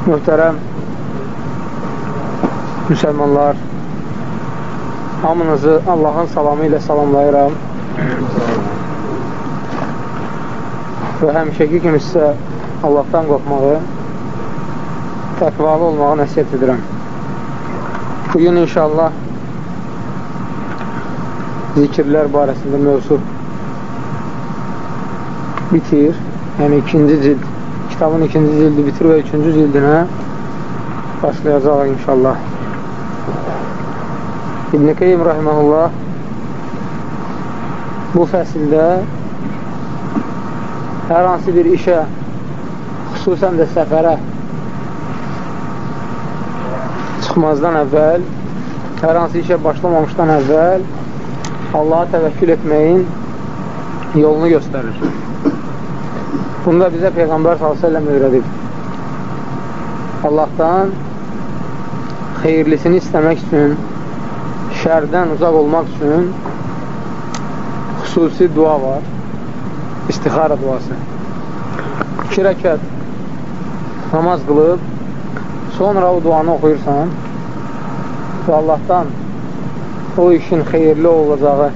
Mühtərəm müsəlmanlar, hamınızı Allahın salamı ilə salamlayıram və həmişəki kimi sizə Allahdan qorxmağı, təqvalı olmağı nəsiyyət edirəm. Bugün inşallah zikirlər barəsində mövzu bitir, yəni ikinci cild kitabın ikinci cildi bitir və üçüncü cildinə başlayacaq inşallah. İbn-i Qeym Rahiməhullah bu fəsildə hər hansı bir işə, xüsusən də səfərə çıxmazdan əvvəl, hər hansı işə başlamamışdan əvvəl Allaha təvəkkül etməyin yolunu göstərir. Bunu da bizə Peyğəmbər s.ə.v öyrədib. Allahdan xeyirlisini istəmək üçün, şərdən uzaq olmaq üçün xüsusi dua var. İstixara duası. İki rəkət namaz qılıb, sonra o duanı oxuyursan və Allahdan o işin xeyirli olacağı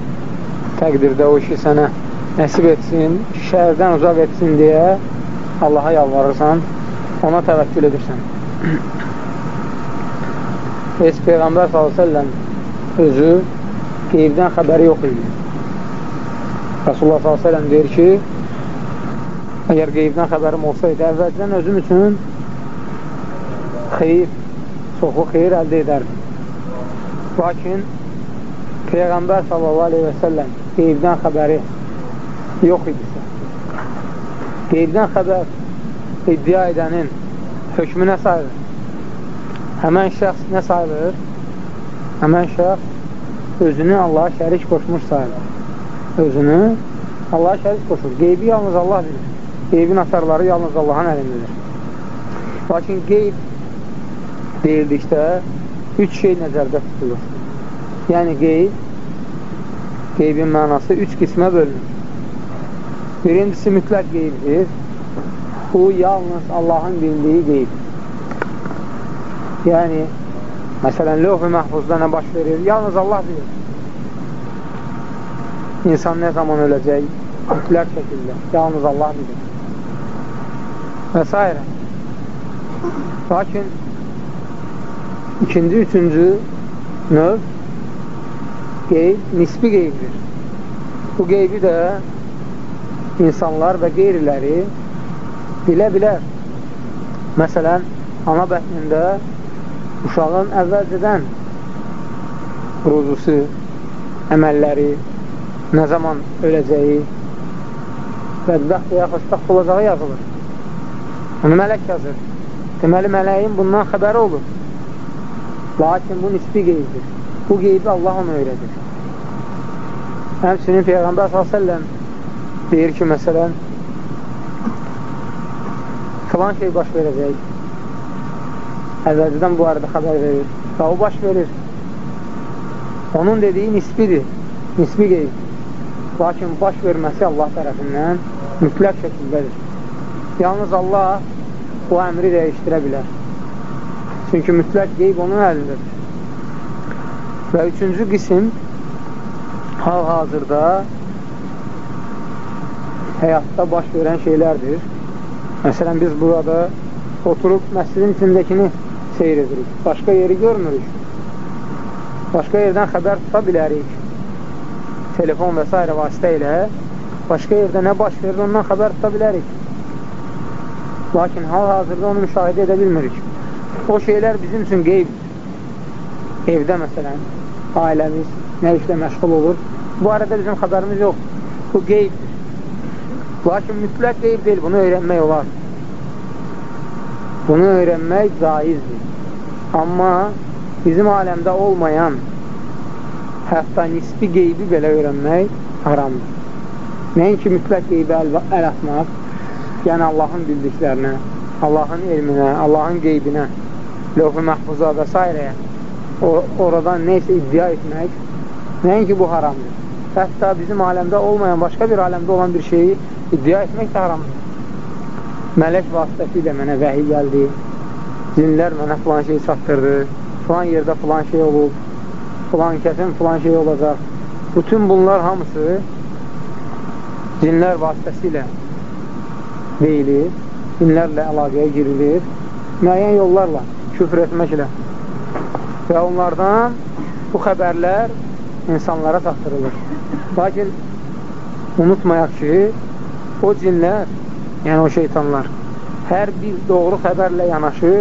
təqdirdə o işi sənə nəsib etsin, şərdən uzaq etsin deyə Allaha yalvarırsan, ona təvəkkül edirsən. Heç Peyğəmbər s.ə.v özü qeybdən xəbəri yox idi. Rasulullah s.ə.v deyir ki, əgər qeybdən xəbərim olsaydı, əvvəlcədən özüm üçün xeyir, çoxlu xeyir əldə edərdim. Lakin Peyğəmbər s.ə.v qeybdən xəbəri yox idisə, qeybdən xəbər iddia edənin hökmü nə sayılır? Həmən şəxs nə sayılır? Həmən şəxs özünü Allaha şərik qoşmuş sayılır. Özünü Allaha şərik qoşur. Qeybi yalnız Allah bilir. Qeybin asarları yalnız Allahın əlindedir. Lakin qeyb deyildikdə üç şey nəzərdə tutulur. Yəni qeyb, qeybin mənası üç qismə bölünür. Birincisi mütləq qeybdir. Bu, yalnız Allahın bildiyi qeyb. Yəni, məsələn, lövh-ü məhfuzda nə baş verir? Yalnız Allah bilir. İnsan nə zaman öləcək? Mütləq şəkildə. Yalnız Allah bilir. Və s. Lakin, ikinci, üçüncü növ qeyb, nisbi qeybdir. Bu qeybi də insanlar və qeyriləri bilə bilər. Məsələn, ana bətnində uşağın əvvəlcədən ruzusu, əməlləri, nə zaman öləcəyi, bədbəxt və ya xoşbəxt olacağı yazılır. Onu mələk yazır. Deməli, mələyin bundan xəbəri olur. Lakin bu nisbi qeybdir. Bu qeybi Allah onu öyrədir. Həmçinin Peyğəmbər s.ə.v deyir ki, məsələn, filan şey baş verəcək. Əvvəlcədən bu arada xəbər verir. Və o baş verir. Onun dediyi nisbidir. Nisbi qeyb. Lakin baş verməsi Allah tərəfindən mütləq şəkildədir. Yalnız Allah bu əmri dəyişdirə bilər. Çünki mütləq qeyb onun əlindədir. Və üçüncü qism hal-hazırda həyatda baş verən şeylərdir. Məsələn, biz burada oturub məscidin içindəkini seyr edirik. Başqa yeri görmürük. Başqa yerdən xəbər tuta bilərik. Telefon və s. vasitə ilə başqa yerdə nə baş verir, ondan xəbər tuta bilərik. Lakin hal-hazırda onu müşahidə edə bilmirik. O şeylər bizim üçün qeyb. Evdə məsələn, ailəmiz nə işlə məşğul olur. Bu arada bizim xəbərimiz yox. Bu qeybdir. Lakin mütləq qeyb deyil, bunu öyrənmək olar. Bunu öyrənmək caizdir. Amma bizim aləmdə olmayan hətta nisbi qeybi belə öyrənmək haramdır. Nəinki mütləq qeybi əl, əl atmaq, yəni Allahın bildiklərinə, Allahın elminə, Allahın qeybinə, lövh-ü məhfuza və s. Or oradan neysə iddia etmək, nəinki bu haramdır. Hətta bizim aləmdə olmayan, başqa bir aləmdə olan bir şeyi iddia etmək də haramdır. Mələk vasitəsilə mənə vəhiy gəldi. cinlər mənə filan şey çatdırdı, filan yerdə filan şey olub, filan kəsin filan şey olacaq. Bütün bunlar hamısı cinlər vasitəsilə deyilir, cinlərlə əlaqəyə girilir, müəyyən yollarla, küfr etməklə və onlardan bu xəbərlər insanlara çatdırılır. Lakin unutmayaq ki, o cinlər, yəni o şeytanlar, hər bir doğru xəbərlə yanaşı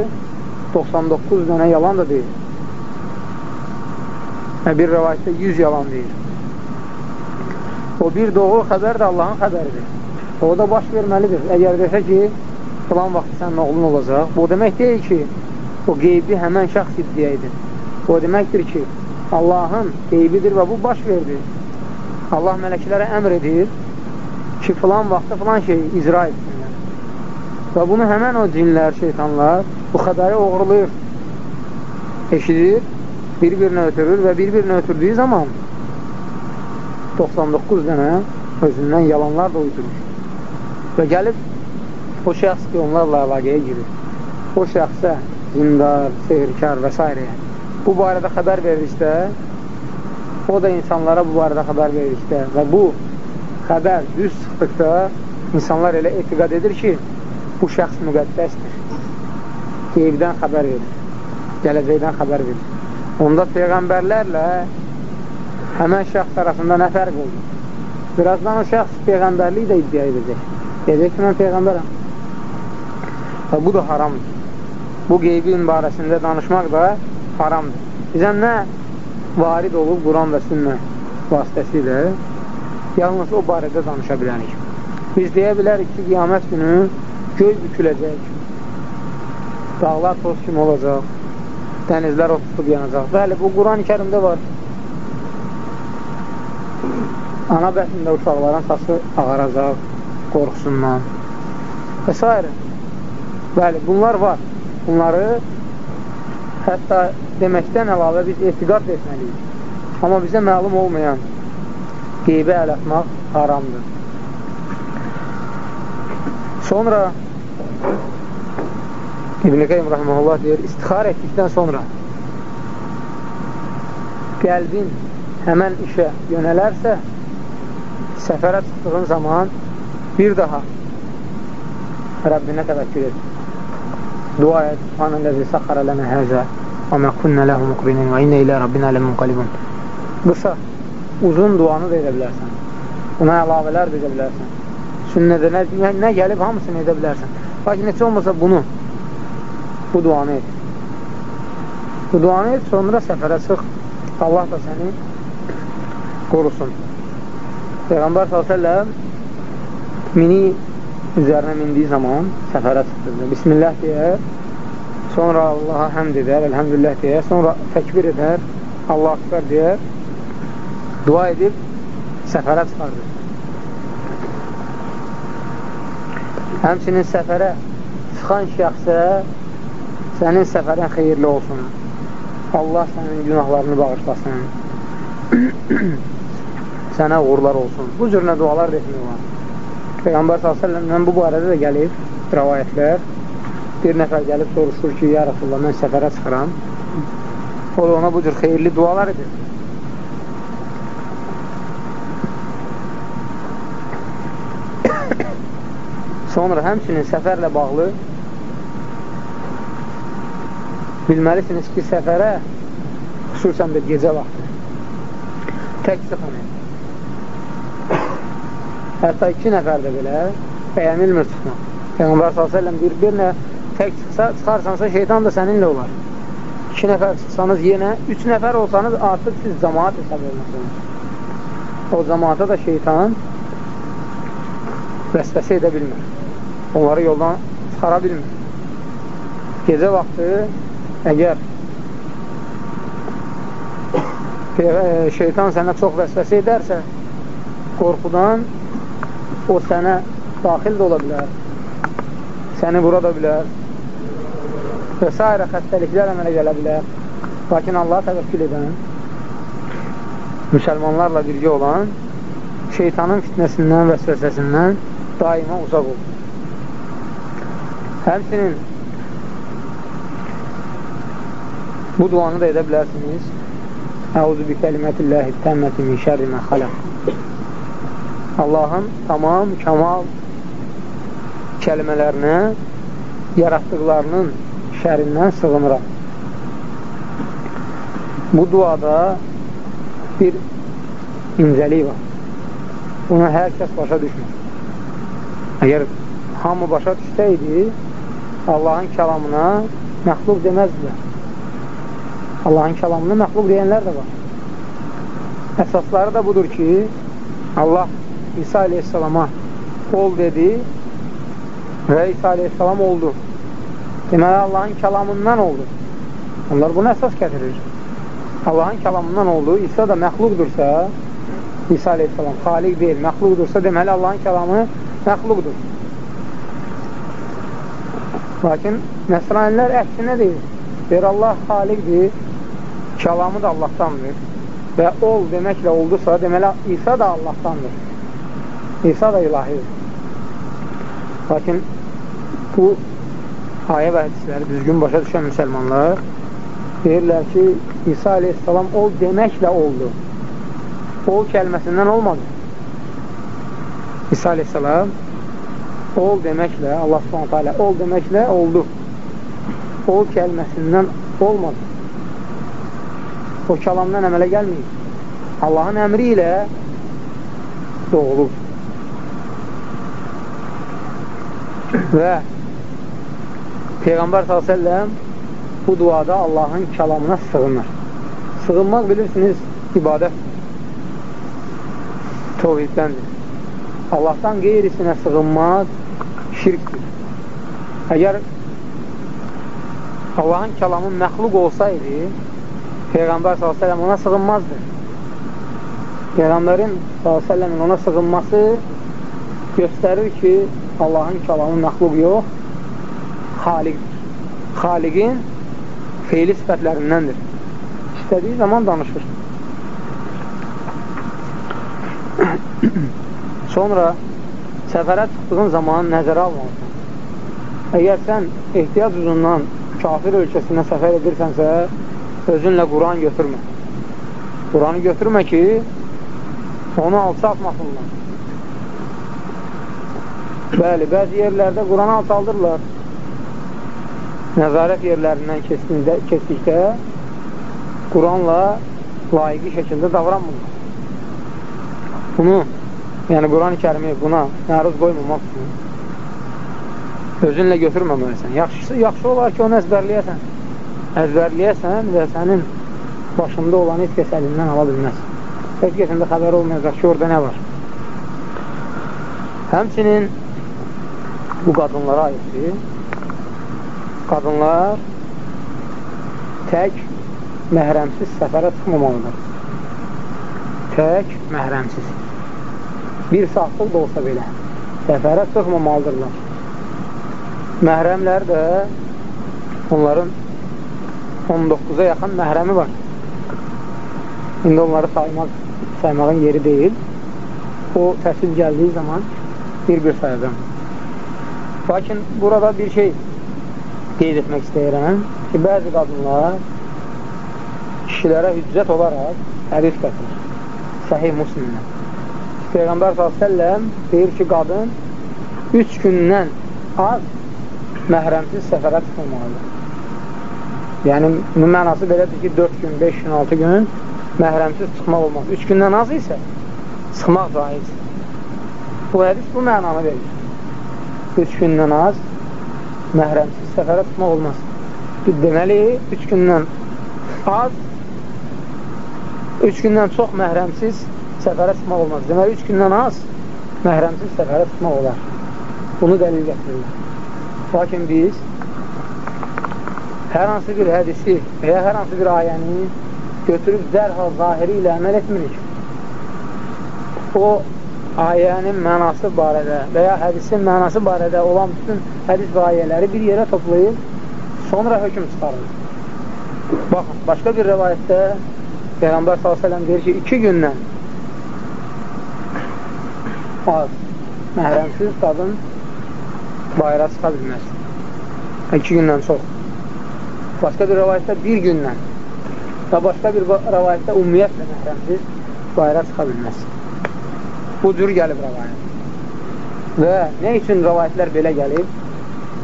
99 dənə yalan da deyir. Və bir rəvayətdə 100 yalan deyir. O bir doğru xəbər də Allahın xəbəridir. O da baş verməlidir. Əgər desə ki, filan vaxt sənin oğlun olacaq, bu demək deyil ki, o qeybi həmən şəxs iddia edir. O deməkdir ki, Allahın qeybidir və bu baş verdi. Allah mələklərə əmr edir ki, filan vaxtda filan şey icra etsinlər. Və bunu həmən o cinlər, şeytanlar bu xəbəri oğurlayır, eşidir, bir-birinə ötürür və bir-birinə ötürdüyü zaman 99 dənə özündən yalanlar da uydurur. Və gəlib o şəxs ki, onlarla əlaqəyə girir. O şəxsə zindar, sehirkar və s. bu barədə xəbər veririkdə, o da insanlara bu barədə xəbər veririkdə və bu xəbər düz çıxdıqda insanlar elə etiqad edir ki, bu şəxs müqəddəsdir. Qeybdən xəbər verir, gələcəkdən xəbər verir. Onda Peyğəmbərlərlə həmən şəxs arasında nə fərq olur? Birazdan o şəxs Peyğəmbərlik də iddia edəcək. Deyəcək ki, mən Peyğəmbərəm. Və bu da haramdır. Bu qeybin barəsində danışmaq da haramdır. Bizə nə varid olub Quran və sünnə vasitəsilə yalnız o barədə danışa bilərik. Biz deyə bilərik ki, qiyamət günü göy büküləcək, dağlar toz kimi olacaq, dənizlər o tutub yanacaq. Bəli, bu Quran-ı kərimdə var. ana bətnində uşaqların saçı ağaracaq qorxusundan və s. Bəli, bunlar var. Bunları hətta deməkdən əlavə biz etiqad etməliyik. Amma bizə məlum olmayan qeybə əl atmaq haramdır. Sonra İbn-i Qeym Rahmanullah deyir, istixar etdikdən sonra qəlbin həmən işə yönələrsə səfərə çıxdığın zaman bir daha Rəbbinə təvəkkül et. Dua et. Subhanəl-ləzi səxərə lənə həzə və mə künnə ləhu müqrinin və innə ilə Rabbinə ləmunqalibun. Qısa, uzun duanı da edə bilərsən. Buna əlavələr də edə bilərsən. Sünnədə nə, nə, gəlib hamısını edə bilərsən. Lakin heç olmasa bunu, bu duanı et. Bu duanı et, sonra səfərə çıx. Allah da səni qorusun. Peyğəmbər s.ə.v mini üzərinə mindiyi zaman səfərə çıxdırdı. Bismillah deyər, sonra Allaha həmd edər, əlhəmdülillah deyər, sonra təkbir edər, Allah akbar deyər, dua edib səfərə çıxardır. Həmçinin səfərə çıxan şəxsə sənin səfərin xeyirli olsun. Allah sənin günahlarını bağışlasın. sənə uğurlar olsun. Bu cürlə dualar etmək olar. Peyğəmbər s.ə.v-dən bu barədə də gəlib rəvayətlər. Bir nəfər gəlib soruşur ki, ya Rasulullah, mən səfərə çıxıram. O da ona bu cür xeyirli dualar edir. Sonra həmçinin səfərlə bağlı bilməlisiniz ki, səfərə xüsusən də gecə vaxtı tək çıxın Hətta iki nəfər də belə bəyənilmir çıxmaq. Peyğəmbər s.ə.v bir, bir nə tək çıxsa, çıxarsansa şeytan da səninlə olar. İki nəfər çıxsanız yenə, üç nəfər olsanız artıq siz cəmaat hesab olmasınız. O cəmaata da şeytan vəsvəsə edə bilmir. Onları yoldan çıxara bilmir. Gecə vaxtı əgər şeytan sənə çox vəsvəsə edərsə, qorxudan o sənə daxil də ola bilər, səni vura da bilər və s. xəstəliklər əmələ gələ bilər. Lakin Allah təvəkkül edən, müsəlmanlarla birgə olan şeytanın fitnəsindən, vəsvəsəsindən daima uzaq olur. Həmsinin Bu duanı da edə bilərsiniz. Əuzu bi kəlimətilləhi təmməti min şərri mə xaləq. Allahın tamam, kamal kəlimələrinə yaratdıqlarının şərindən sığınıram. Bu duada bir incəlik var. Bunu hər kəs başa düşmür. Əgər hamı başa düşsəydi, Allahın kəlamına məxluq deməzdilər. Allahın kəlamını məxluq deyənlər də var. Əsasları da budur ki, Allah İsa aleyhissalama ol dedi və İsa aleyhissalam oldu. Deməli, Allahın kəlamından oldu. Onlar bunu əsas gətirir. Allahın kəlamından oldu. İsa da məxluqdursa, İsa aleyhissalam xaliq deyil, məxluqdursa, deməli, Allahın kəlamı məxluqdur. Lakin nəsranilər əksinə deyir. Deyir, Allah xaliqdir, kəlamı da Allahdandır və ol deməklə oldusa, deməli İsa da Allahdandır. İsa da ilahidir. Lakin bu ayə və hədisləri düzgün başa düşən müsəlmanlar deyirlər ki, İsa aleyhissalam ol deməklə oldu. Ol kəlməsindən olmadı. İsa aleyhissalam ol deməklə, Allah subhanətə alə ol deməklə oldu. Ol kəlməsindən olmadı o kəlamdan əmələ gəlməyib. Allahın əmri ilə doğulub. Və Peyğəmbər s.ə.v bu duada Allahın kəlamına sığınır. Sığınmaq bilirsiniz, ibadət tovhiddəndir. Allahdan qeyrisinə sığınmaq şirkdir. Əgər Allahın kəlamı məxluq olsaydı, Peyğəmbər s.ə.v ona sığınmazdı. Peyğəmbərin s.ə.v ona sığınması göstərir ki, Allahın kəlamı məxluq yox, xaliqdir. Xaliqin feyli sifətlərindəndir. İstədiyi zaman danışır. Sonra səfərə çıxdığın zaman nəzərə almalısan. Əgər sən ehtiyac uzundan kafir ölkəsinə səfər edirsənsə, özünlə Quran götürmə. Quranı götürmə ki, onu alçaltmasınlar. Bəli, bəzi yerlərdə Quranı alçaldırlar. Nəzarət yerlərindən keçdikdə Quranla layiqi şəkildə davranmırlar. Bunu, yəni Quran-ı kərimi buna məruz qoymamaq üçün özünlə götürməməlisən. Yaxşısı, yaxşı olar ki, onu əzbərləyəsən əzbərləyəsən və sənin başında olan heç kəs əlindən ala bilməz. Heç kəsində xəbər olmayacaq ki, orada nə var. Həmçinin bu qadınlara aiddir. Qadınlar tək məhrəmsiz səfərə çıxmamalıdır. Tək məhrəmsiz. Bir saatlıq da olsa belə səfərə çıxmamalıdırlar. Məhrəmlər də onların 19-a yaxın məhrəmi var. İndi onları saymaq, saymağın yeri deyil. O təsil gəldiyi zaman bir-bir sayacam. Lakin burada bir şey qeyd etmək istəyirəm ki, bəzi qadınlar kişilərə hüccət olaraq hədis gətirir. Səhih Müslimlə. Peyğəmbər s.ə.v deyir ki, qadın 3 gündən az məhrəmsiz səfərə çıxılmalıdır. Yəni, bunun mənası belədir ki, 4 gün, 5 gün, 6 gün məhrəmsiz çıxmaq olmaz. 3 gündən az isə çıxmaq caizdir. Bu hədis bu mənanı verir. 3 gündən az məhrəmsiz səfərə çıxmaq olmaz. Deməli, 3 gündən az 3 gündən çox məhrəmsiz səfərə çıxmaq olmaz. Deməli, 3 gündən az məhrəmsiz səfərə çıxmaq olar. Bunu dəlil gətirirlər. Lakin biz hər hansı bir hədisi və ya hər hansı bir ayəni götürüb dərhal zahiri ilə əməl etmirik. O ayənin mənası barədə və ya hədisin mənası barədə olan bütün hədis və ayələri bir yerə toplayıb sonra hökum çıxarır. Baxın, başqa bir rəvayətdə Peyğəmbər s.ə.v deyir ki, iki gündən az məhrəmsiz qadın bayıra çıxa bilməz. İki gündən çox. başqa bir rəvayətdə bir gündən və başqa bir rəvayətdə ümumiyyətlə məhrəmsiz bayra çıxa bilməz. Bu cür gəlib rəvayət. Və nə üçün rəvayətlər belə gəlib?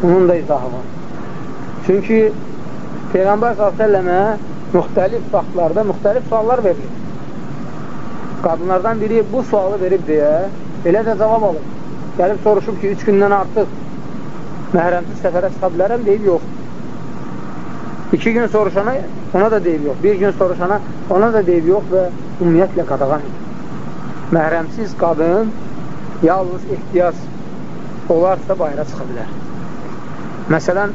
Bunun da izahı var. Çünki Peyğəmbər s.ə.və müxtəlif vaxtlarda müxtəlif suallar verilir. Qadınlardan biri bu sualı verib deyə elə də cavab alır. Gəlib soruşub ki, üç gündən artıq məhrəmsiz səfərə çıxa bilərəm, deyib yox. İki gün soruşana ona da deyib yox. Bir gün soruşana ona da deyib yox və ümumiyyətlə qadağan. Məhrəmsiz qadın yalnız ehtiyac olarsa bayra çıxa bilər. Məsələn,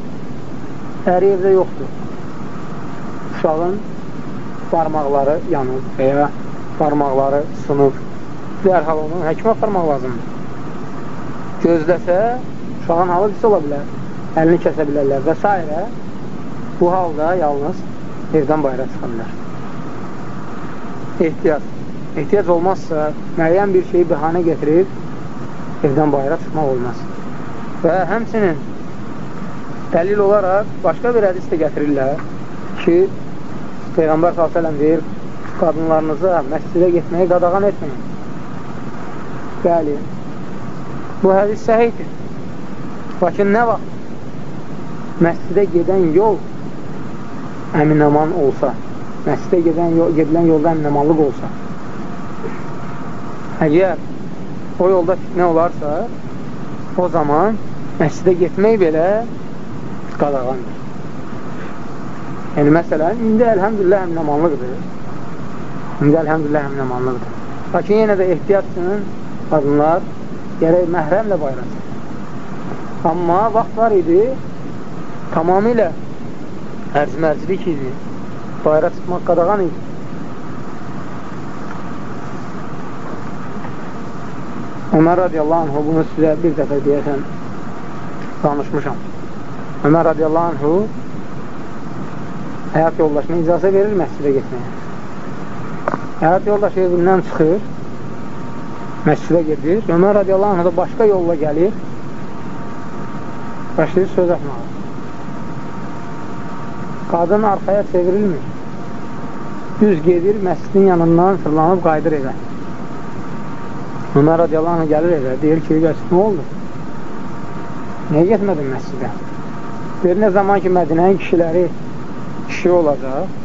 əri evdə yoxdur. Uşağın barmaqları yanıb və ya barmaqları sınıb. Dərhal onu həkimə aparmaq lazımdır. Gözləsə, uşağın halı pis ola bilər, əlini kəsə bilərlər və s. Bu halda yalnız evdən bayra çıxa bilər. Ehtiyac. Ehtiyac olmazsa, müəyyən bir şeyi bəhanə getirib evdən bayra çıxmaq olmaz. Və həmsinin dəlil olaraq başqa bir hədis də gətirirlər ki, Peyğəmbər s.ə.v deyir, qadınlarınıza məscidə getməyi qadağan etməyin. Bəli, bu hədis səhiydir. Lakin nə vaxt məscidə gedən yol əminaman olsa, məscidə gedən yol, gedilən yolda əminamanlıq olsa, əgər o yolda fitnə olarsa, o zaman məscidə getmək belə qadağandır. Yəni, məsələn, indi əlhəmdülillah əminamanlıqdır. İndi əlhəmdülillah əminamanlıqdır. Lakin yenə də ehtiyat üçün qadınlar gərək məhrəmlə bayram Amma vaxt var idi, tamamilə ərzmərcilik idi. Bayra çıxmaq qadağan idi. Ömər radiyallahu anhu bunu sizə bir dəfə deyəsən danışmışam. Ömər radiyallahu anhu həyat yoldaşına icazə verir məscidə getməyə. Həyat yoldaşı evindən çıxır, məscidə gedir. Ömər radiyallahu anhu da başqa yolla gəlir, başlayır söz atmağa. Qadın arxaya çevrilmir. Düz gedir, məscidin yanından fırlanıb qayıdır evə. Ömər radiyallahu anh gəlir evə, deyir ki, bəs nə oldu? Niyə getmədin məscidə? Deyir, nə zaman ki, Mədinənin kişiləri kişi olacaq,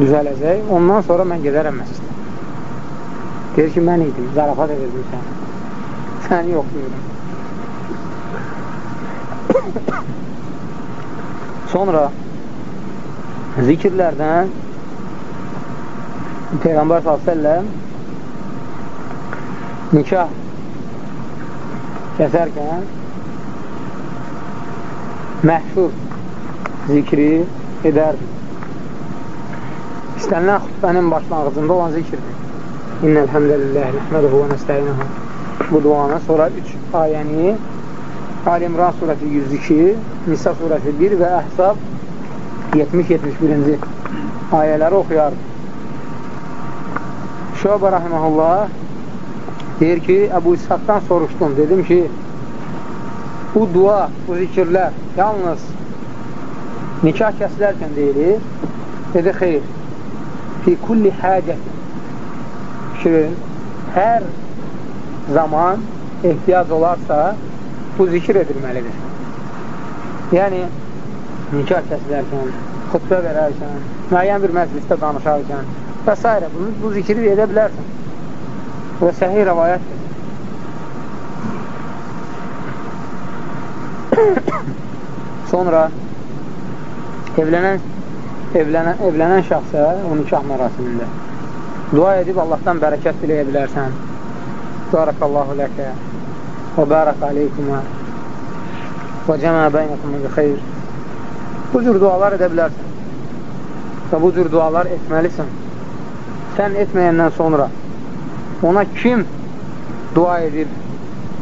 düzələcək, ondan sonra mən gedərəm məscidə. Deyir ki, mən idim, zarafat edirdim sən. Səni yoxluyordum. Sonra zikirlərdən Peyğəmbər s.ə.v nikah kəsərkən məhşur zikri edərdi. İstənilən xütbənin başlanğıcında olan zikirdir. İnnəlhəmdəlilləh, nəhməduhu və nəstəyinuhu. Bu duanı sonra 3 ayəni Ali İmran surəsi 102, Nisa surəsi 1 və Əhsab 70-71-ci ayələri oxuyardı. Şöbə rəhməhullah deyir ki, Əbu İshaqdan soruşdum, dedim ki, bu dua, bu zikirlər yalnız nikah kəsilərkən deyilir, dedi, xeyr, fi kulli həcət ki, hər zaman ehtiyac olarsa bu zikir edilməlidir. Yəni, nikah kəsilərkən, xutbə verərkən, müəyyən bir məclisdə danışarkən və s. Bunu, bu zikri edə bilərsən. Və səhih rəvayətdir. Sonra evlənən evlənən, evlənən şəxsə o nikah mərasimində dua edib Allahdan bərəkət diləyə bilərsən. Barakallahu ləkə və barak aleykümə və cəmə beynəkumə bi xeyr. Bu cür dualar edə bilərsən və bu cür dualar etməlisən. Sən etməyəndən sonra ona kim dua edir,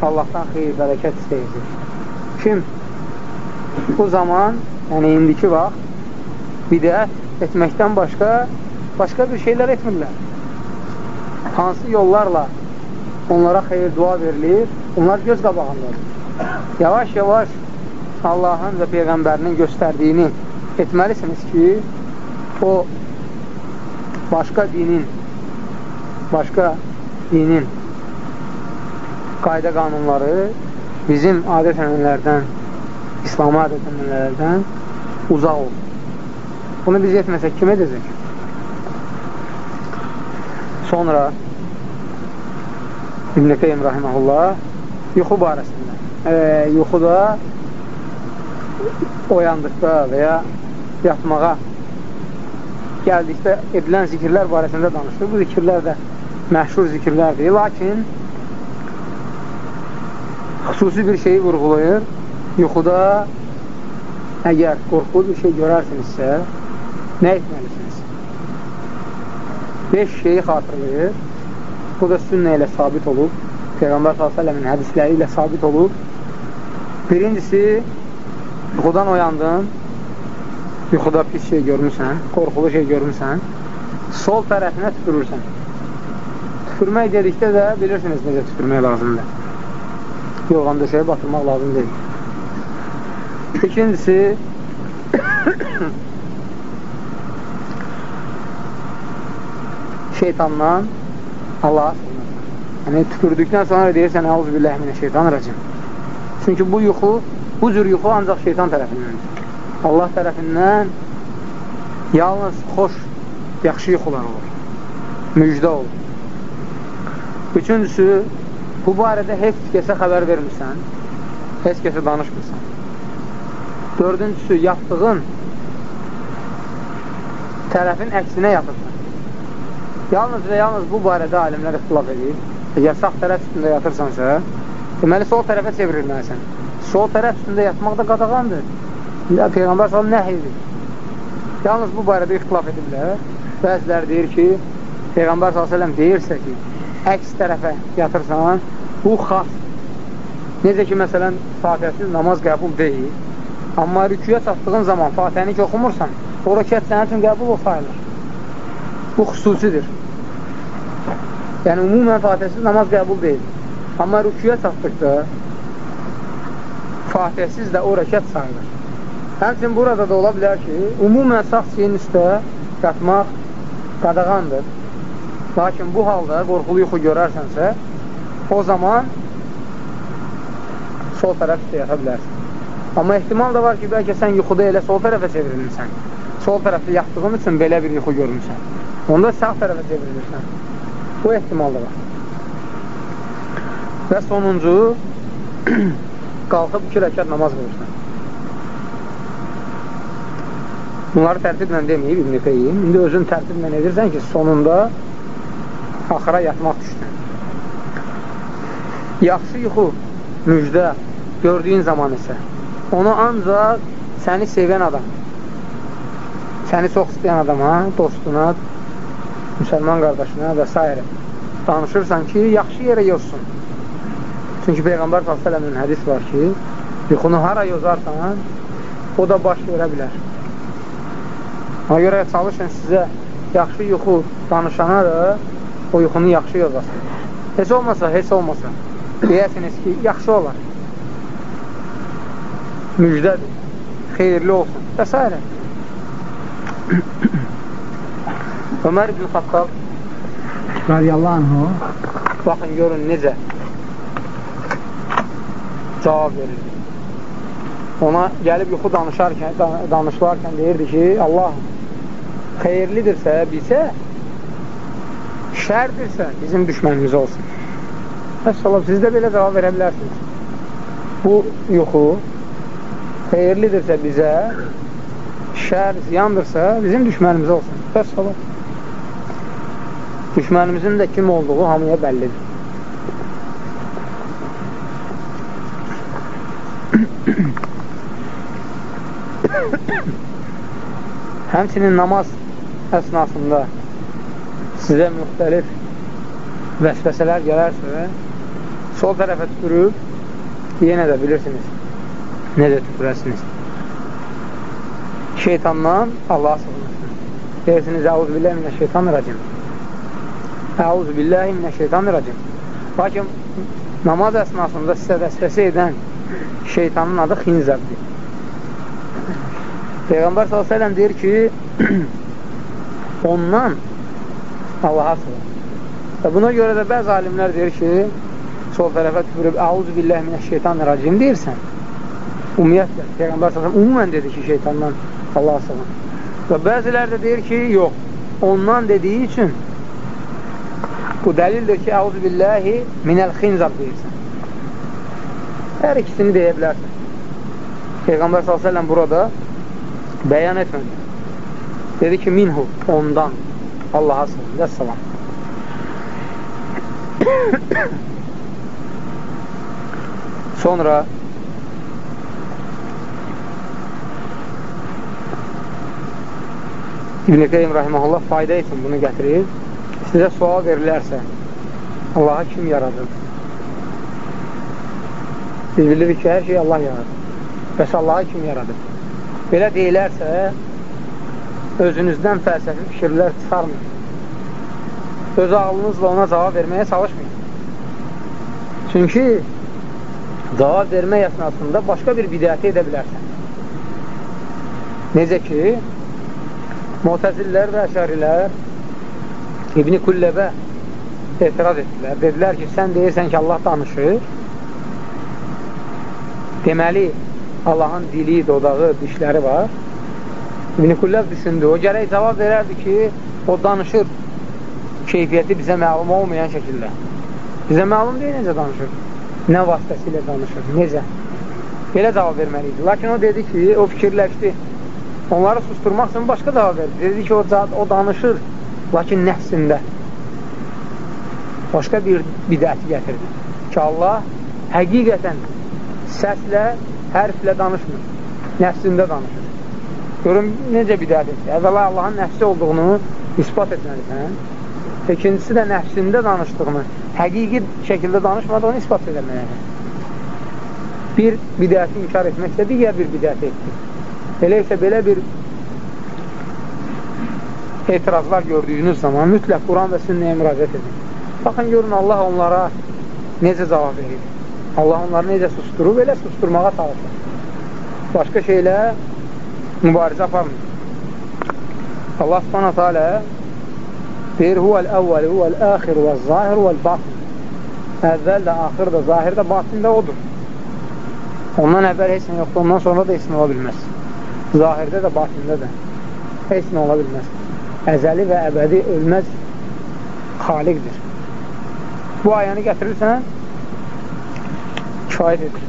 Allahdan xeyir, bərəkət istəyir? Kim? Bu zaman, yəni indiki vaxt bidət etməkdən başqa başqa bir şeylər etmirlər. Hansı yollarla onlara xeyir dua verilir, onlar göz qabağındadır. Yavaş-yavaş Allahın və Peyğəmbərinin göstərdiyini etməlisiniz ki, o başqa dinin başqa dinin qayda qanunları bizim adət-ənənlərdən, İslami adət-ənənlərdən uzaq olur. Bunu biz etməsək kim edəcək? Sonra İbn-i Qeym Rahiməhullah yuxu barəsində e, yuxuda oyandıqda və ya yatmağa gəldikdə edilən zikirlər barəsində danışır. Bu zikirlər də məşhur zikirlərdir. Lakin xüsusi bir şeyi vurğulayır. Yuxuda əgər qorxulu bir şey görərsinizsə, nə etməlisiniz? Beş şeyi xatırlayır. Bu da sünnə ilə sabit olub. Peyğəmbər s.ə.v-in hədisləri ilə sabit olub. Birincisi, yuxudan oyandın, yuxuda pis şey görmüsən, qorxulu şey görmüsən, sol tərəfinə tüpürürsən. Tüpürmək dedikdə də bilirsiniz necə tüpürmək lazımdır. Yorğan döşəyə batırmaq lazım deyil. İkincisi, şeytandan Allah yəni tüpürdükdən sonra deyirsən Əuzu billəhi minə şeytan rəcim. Çünki bu yuxu, bu cür yuxu ancaq şeytan tərəfindəndir. Allah tərəfindən yalnız xoş, yaxşı yuxular olur. Müjdə olur. Üçüncüsü, bu barədə heç kəsə xəbər vermirsən, heç kəsə danışmırsan. Dördüncüsü, yatdığın tərəfin əksinə yatırsan. Yalnız və yalnız bu barədə alimlər ixtilaf edir. Əgər sağ tərəf üstündə yatırsansa, deməli sol tərəfə çevrilməlisən. Sol tərəf üstündə yatmaq da qadağandır. Peyğəmbər sallam nəh edir. Yalnız bu barədə ixtilaf ediblər. Bəzilər deyir ki, Peyğəmbər sallam deyirsə ki, əks tərəfə yatırsan, bu xas. Necə ki, məsələn, fatihəsiz namaz qəbul deyil. Amma rüküyə çatdığın zaman fatihəni ki, oxumursan, o rəkət sənin üçün qəbul o sayılır. Bu xüsusidir. Yəni, umumən fatihəsiz namaz qəbul deyil. Amma rüküyə çatdıqda fatihəsiz də o rəkət sayılır. Həmçin burada da ola bilər ki, umumən sağ şeyin üstə yatmaq qadağandır. Lakin bu halda qorxulu yuxu görərsənsə, o zaman sol tərəf üstə yata bilərsən. Amma ehtimal da var ki, bəlkə sən yuxuda elə sol tərəfə çevrilmirsən. Sol tərəfdə yatdığın üçün belə bir yuxu görmüşsən. Onda sağ tərəfə çevrilirsən. Bu ehtimal da var. Və sonuncu, qalxıb iki rəkat namaz qılırsan. Bunları tərtiblə deməyib İbn-i Qeyyim. İndi özün tərtiblə edirsən ki, sonunda axıra yatmaq düşdün. Yaxşı yuxu, müjdə gördüyün zaman isə onu ancaq səni sevən adam, səni çox istəyən adama, dostuna, müsəlman qardaşına və s. danışırsan ki, yaxşı yerə yozsun. Çünki Peyğəmbər s.ə.v-in hədis var ki, yuxunu hara yozarsan, o da baş verə bilər. Ona görə çalışın sizə yaxşı yuxu danışana da o yuxunu yaxşı yozasın. Heç olmasa, heç olmasa deyəsiniz ki, yaxşı olar. Müjdədir, xeyirli olsun və s. Ömər ibn Xattab radiyallahu anhu baxın görün necə cavab verir. Ona gəlib yuxu danışarkən, danışılarkən deyirdi ki, Allah xeyirlidirsə bizə, şərdirsə bizim düşmənimiz olsun. Əssalam, siz də belə cavab verə bilərsiniz. Bu yuxu xeyirlidirsə bizə, şər, ziyandırsa bizim düşmənimiz olsun. Əssalam. Düşmənimizin də kim olduğu hamıya bəllidir. Həmçinin namaz əsnasında sizə müxtəlif vəsvəsələr gələrsə, sol tərəfə tüpürüb yenə də bilirsiniz necə tüpürəsiniz. Şeytandan Allah sığınırsın. Deyirsiniz, əuz billə minə şeytan rəcim. Əuzu billahi minəşeytanirracim. Lakin namaz əsnasında sizə vəsvəsə edən şeytanın adı xinzərdir. Peyğəmbər s.ə.v deyir ki, ondan Allaha sığın. Və buna görə də bəzi alimlər deyir ki, sol tərəfə tüpürüb, əuzu billəh minəşşeytanirracim deyirsən. Ümumiyyətlə, Peyğəmbər s.ə.v umumən dedi ki, şeytandan Allaha sığın. Və bəzilər də deyir ki, yox, ondan dediyi üçün bu dəlildir ki, əuzu billəhi minəl xinzab deyirsən. Hər ikisini deyə bilərsən. Peyğəmbər s.ə.v burada bəyan etmədi. Dedi ki, minhu, ondan Allaha sığın. Vəssalam. Sonra İbn-i Qeym Rahiməhullah fayda üçün bunu gətirir. Sizə sual verilərsə, Allaha kim yaradır? Biz bilirik ki, hər şey Allah yaradır. Bəs Allaha kim yaradır? Belə deyilərsə, özünüzdən fəlsəfi fikirlər çıxarmayın. Öz ağlınızla ona cavab verməyə çalışmayın. Çünki cavab vermək əsnasında başqa bir bidəti edə bilərsən. Necə ki, Mutəzillər və əşərilər İbni Kulləbə etiraz etdilər. Dedilər ki, sən deyirsən ki, Allah danışır. Deməli, Allahın dili, dodağı, dişləri var. İbn-i Kulləb düşündü. O gərək cavab verərdi ki, o danışır keyfiyyəti bizə məlum olmayan şəkildə. Bizə məlum deyil necə danışır. Nə vasitəsilə danışır, necə. Belə cavab verməli idi. Lakin o dedi ki, o fikirləşdi. Onları susturmaq üçün başqa cavab verdi. Dedi ki, o, o danışır, lakin nəfsində. Başqa bir bidəti gətirdi. Ki, Allah həqiqətən səslə, hərflə danışmır. Nəfsində danışır. Görün, necə bidət etdi. Əvvəla Allahın nəfsi olduğunu ispat etməlisən. İkincisi də nəfsində danışdığını, həqiqi şəkildə danışmadığını ispat edəməlisən. Bir bidəti inkar etməksə digər bir bidəti etdi. Elə isə belə bir etirazlar gördüyünüz zaman mütləq Quran və sünnəyə müraciət edin. Baxın, görün Allah onlara necə cavab verir. Allah onları necə susturub, elə susturmağa çalışır. Başqa şeylə mübarizə aparmır. Allah subhanətə alə deyir, huvəl əvvəli, huvəl əxir və zahir vəl batin. Əvvəl də, axır da, zahir də, batin də odur. Ondan əvvəl heç nə yoxdur, ondan sonra da heç nə ola bilməz. Zahirdə də, batində də heç nə ola bilməz. Əzəli və əbədi ölməz xaliqdir. Bu ayəni gətirirsən, kifayət edir.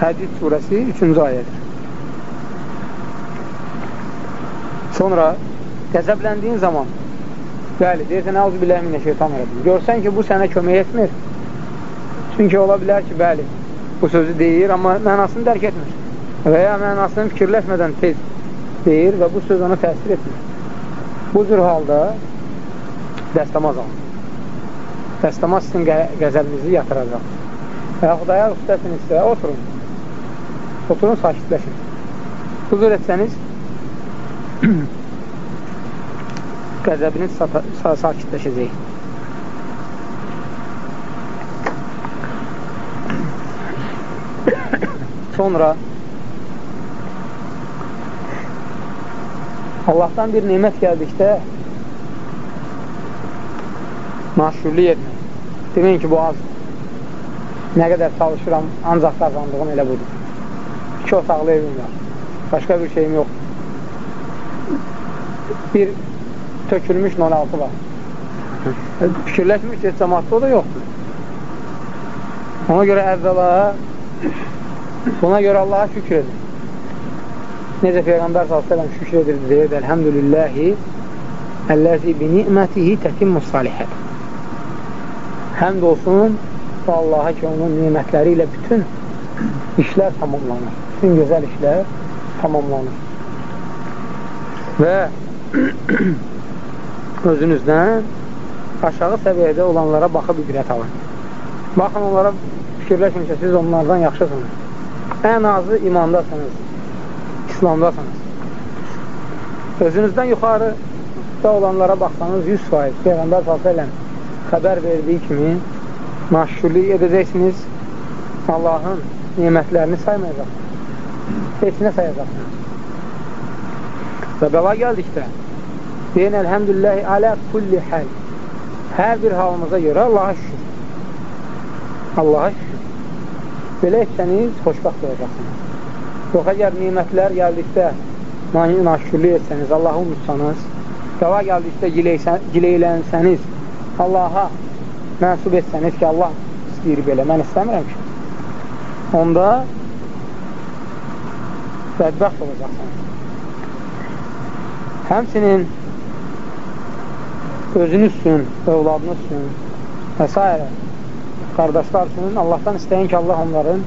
Hədid surəsi 3-cü ayədir. Sonra qəzəbləndiyin zaman bəli, deyirsən, əvzu biləyə minə şeytan elədim. Görsən ki, bu sənə kömək etmir. Çünki ola bilər ki, bəli, bu sözü deyir, amma mənasını dərk etmir və ya mənasını fikirləşmədən tez deyir və bu söz ona təsir etmir. Bu cür halda dəstəmaz alın. Dəstəmaz sizin qə qəzəbinizi yatıracaq. Və yaxud ayaq üstəsinizsə, oturun. Oturun, sakitləşin. Bu cür etsəniz, qəzəbiniz sakitləşəcək. Sonra Allahdan bir nimət gəldikdə naşürlük etmək. Deməyin ki, bu az. Nə qədər çalışıram, ancaq qazandığım elə budur. İki otaqlı evim var. Başqa bir şeyim yox. Bir tökülmüş 06 var. Fikirləşmiş ki, cəmatda da yoxdur. Ona görə əvvəla buna görə Allaha şükür edin. Necə Peyğəmbər s.ə.v şükür edirdi, deyirdi, Əlhəmdülilləhi əlləzi bi ni'mətihi tətimmu salihət. Həmd olsun Allaha ki, onun nimətləri ilə bütün işlər tamamlanır. Bütün gözəl işlər tamamlanır. Və özünüzdən aşağı səviyyədə olanlara baxıb ibrət alın. Baxın, onlara fikirləşin ki, siz onlardan yaxşısınız. Ən azı imandasınız İslamdasınız. Özünüzdən yuxarıda olanlara baxsanız 100% Peyğəmbər s.ə.v xəbər verdiyi kimi naşükürlük edəcəksiniz, Allahın nimətlərini saymayacaqsınız. Heç nə sayacaqsınız. Və bəla gəldikdə deyin, əlhəmdülillah, alə kulli həl. Hər bir halımıza görə Allaha şükür. Allaha şükür. Belə etsəniz, xoşbaxt olacaqsınız. Yox, əgər nimətlər gəldikdə naşükürlük etsəniz, Allahı unutsanız, bəla gəldikdə gileylənsəniz, Allaha mənsub etsəniz ki, Allah istəyir belə, mən istəmirəm ki, onda bədbəxt olacaqsınız. Həmsinin özünüz üçün, övladınız üçün və s. qardaşlar üçün Allahdan istəyin ki, Allah onların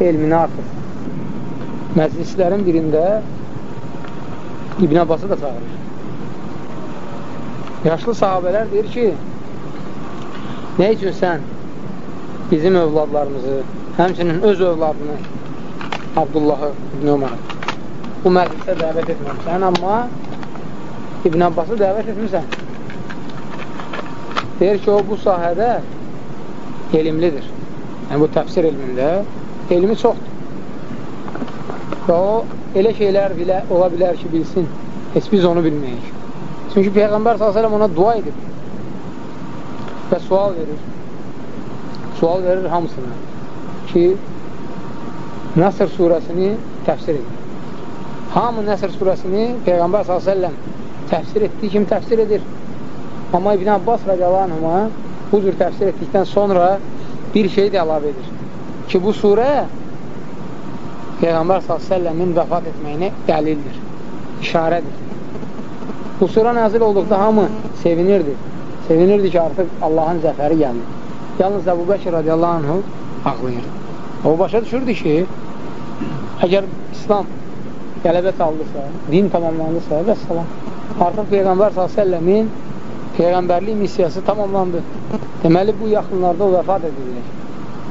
elmini artır. Məclislərin birində İbn Abbası da çağırır. Yaşlı sahabələr deyir ki, nə üçün sən bizim övladlarımızı, həmçinin öz övladını Abdullahı İbn Ömər bu məclisə dəvət etməmişsən, amma İbn Abbası dəvət etmirsən. Deyir ki, o bu sahədə elmlidir. Yəni, bu təfsir elmində elmi çoxdur. Və o, elə şeylər bilə, ola bilər ki, bilsin. Heç biz onu bilməyik. Çünki Peyğəmbər s.ə.v ona dua edib və sual verir. Sual verir hamısına ki, Nəsr surəsini təfsir edir. Hamı Nəsr surəsini Peyğəmbər s.ə.v təfsir etdiyi kimi təfsir edir. Amma İbn Abbas rədiyallahu bu cür təfsir etdikdən sonra bir şey də əlavə edir ki, bu surə Peyğəmbər s.ə.v-in vəfat etməyinə dəlildir, işarədir. Bu surə nəzil olduqda hamı sevinirdi. Sevinirdi ki, artıq Allahın zəfəri gəlir. Yalnız Əbu Bəkir radiyallahu anhu ağlayır. O başa düşürdü ki, əgər İslam qələbə çaldısa, din tamamlandısa və salam, artıq Peyğəmbər s.ə.v-in Peyğəmbərlik missiyası tamamlandı. Deməli, bu yaxınlarda o vəfat edilir.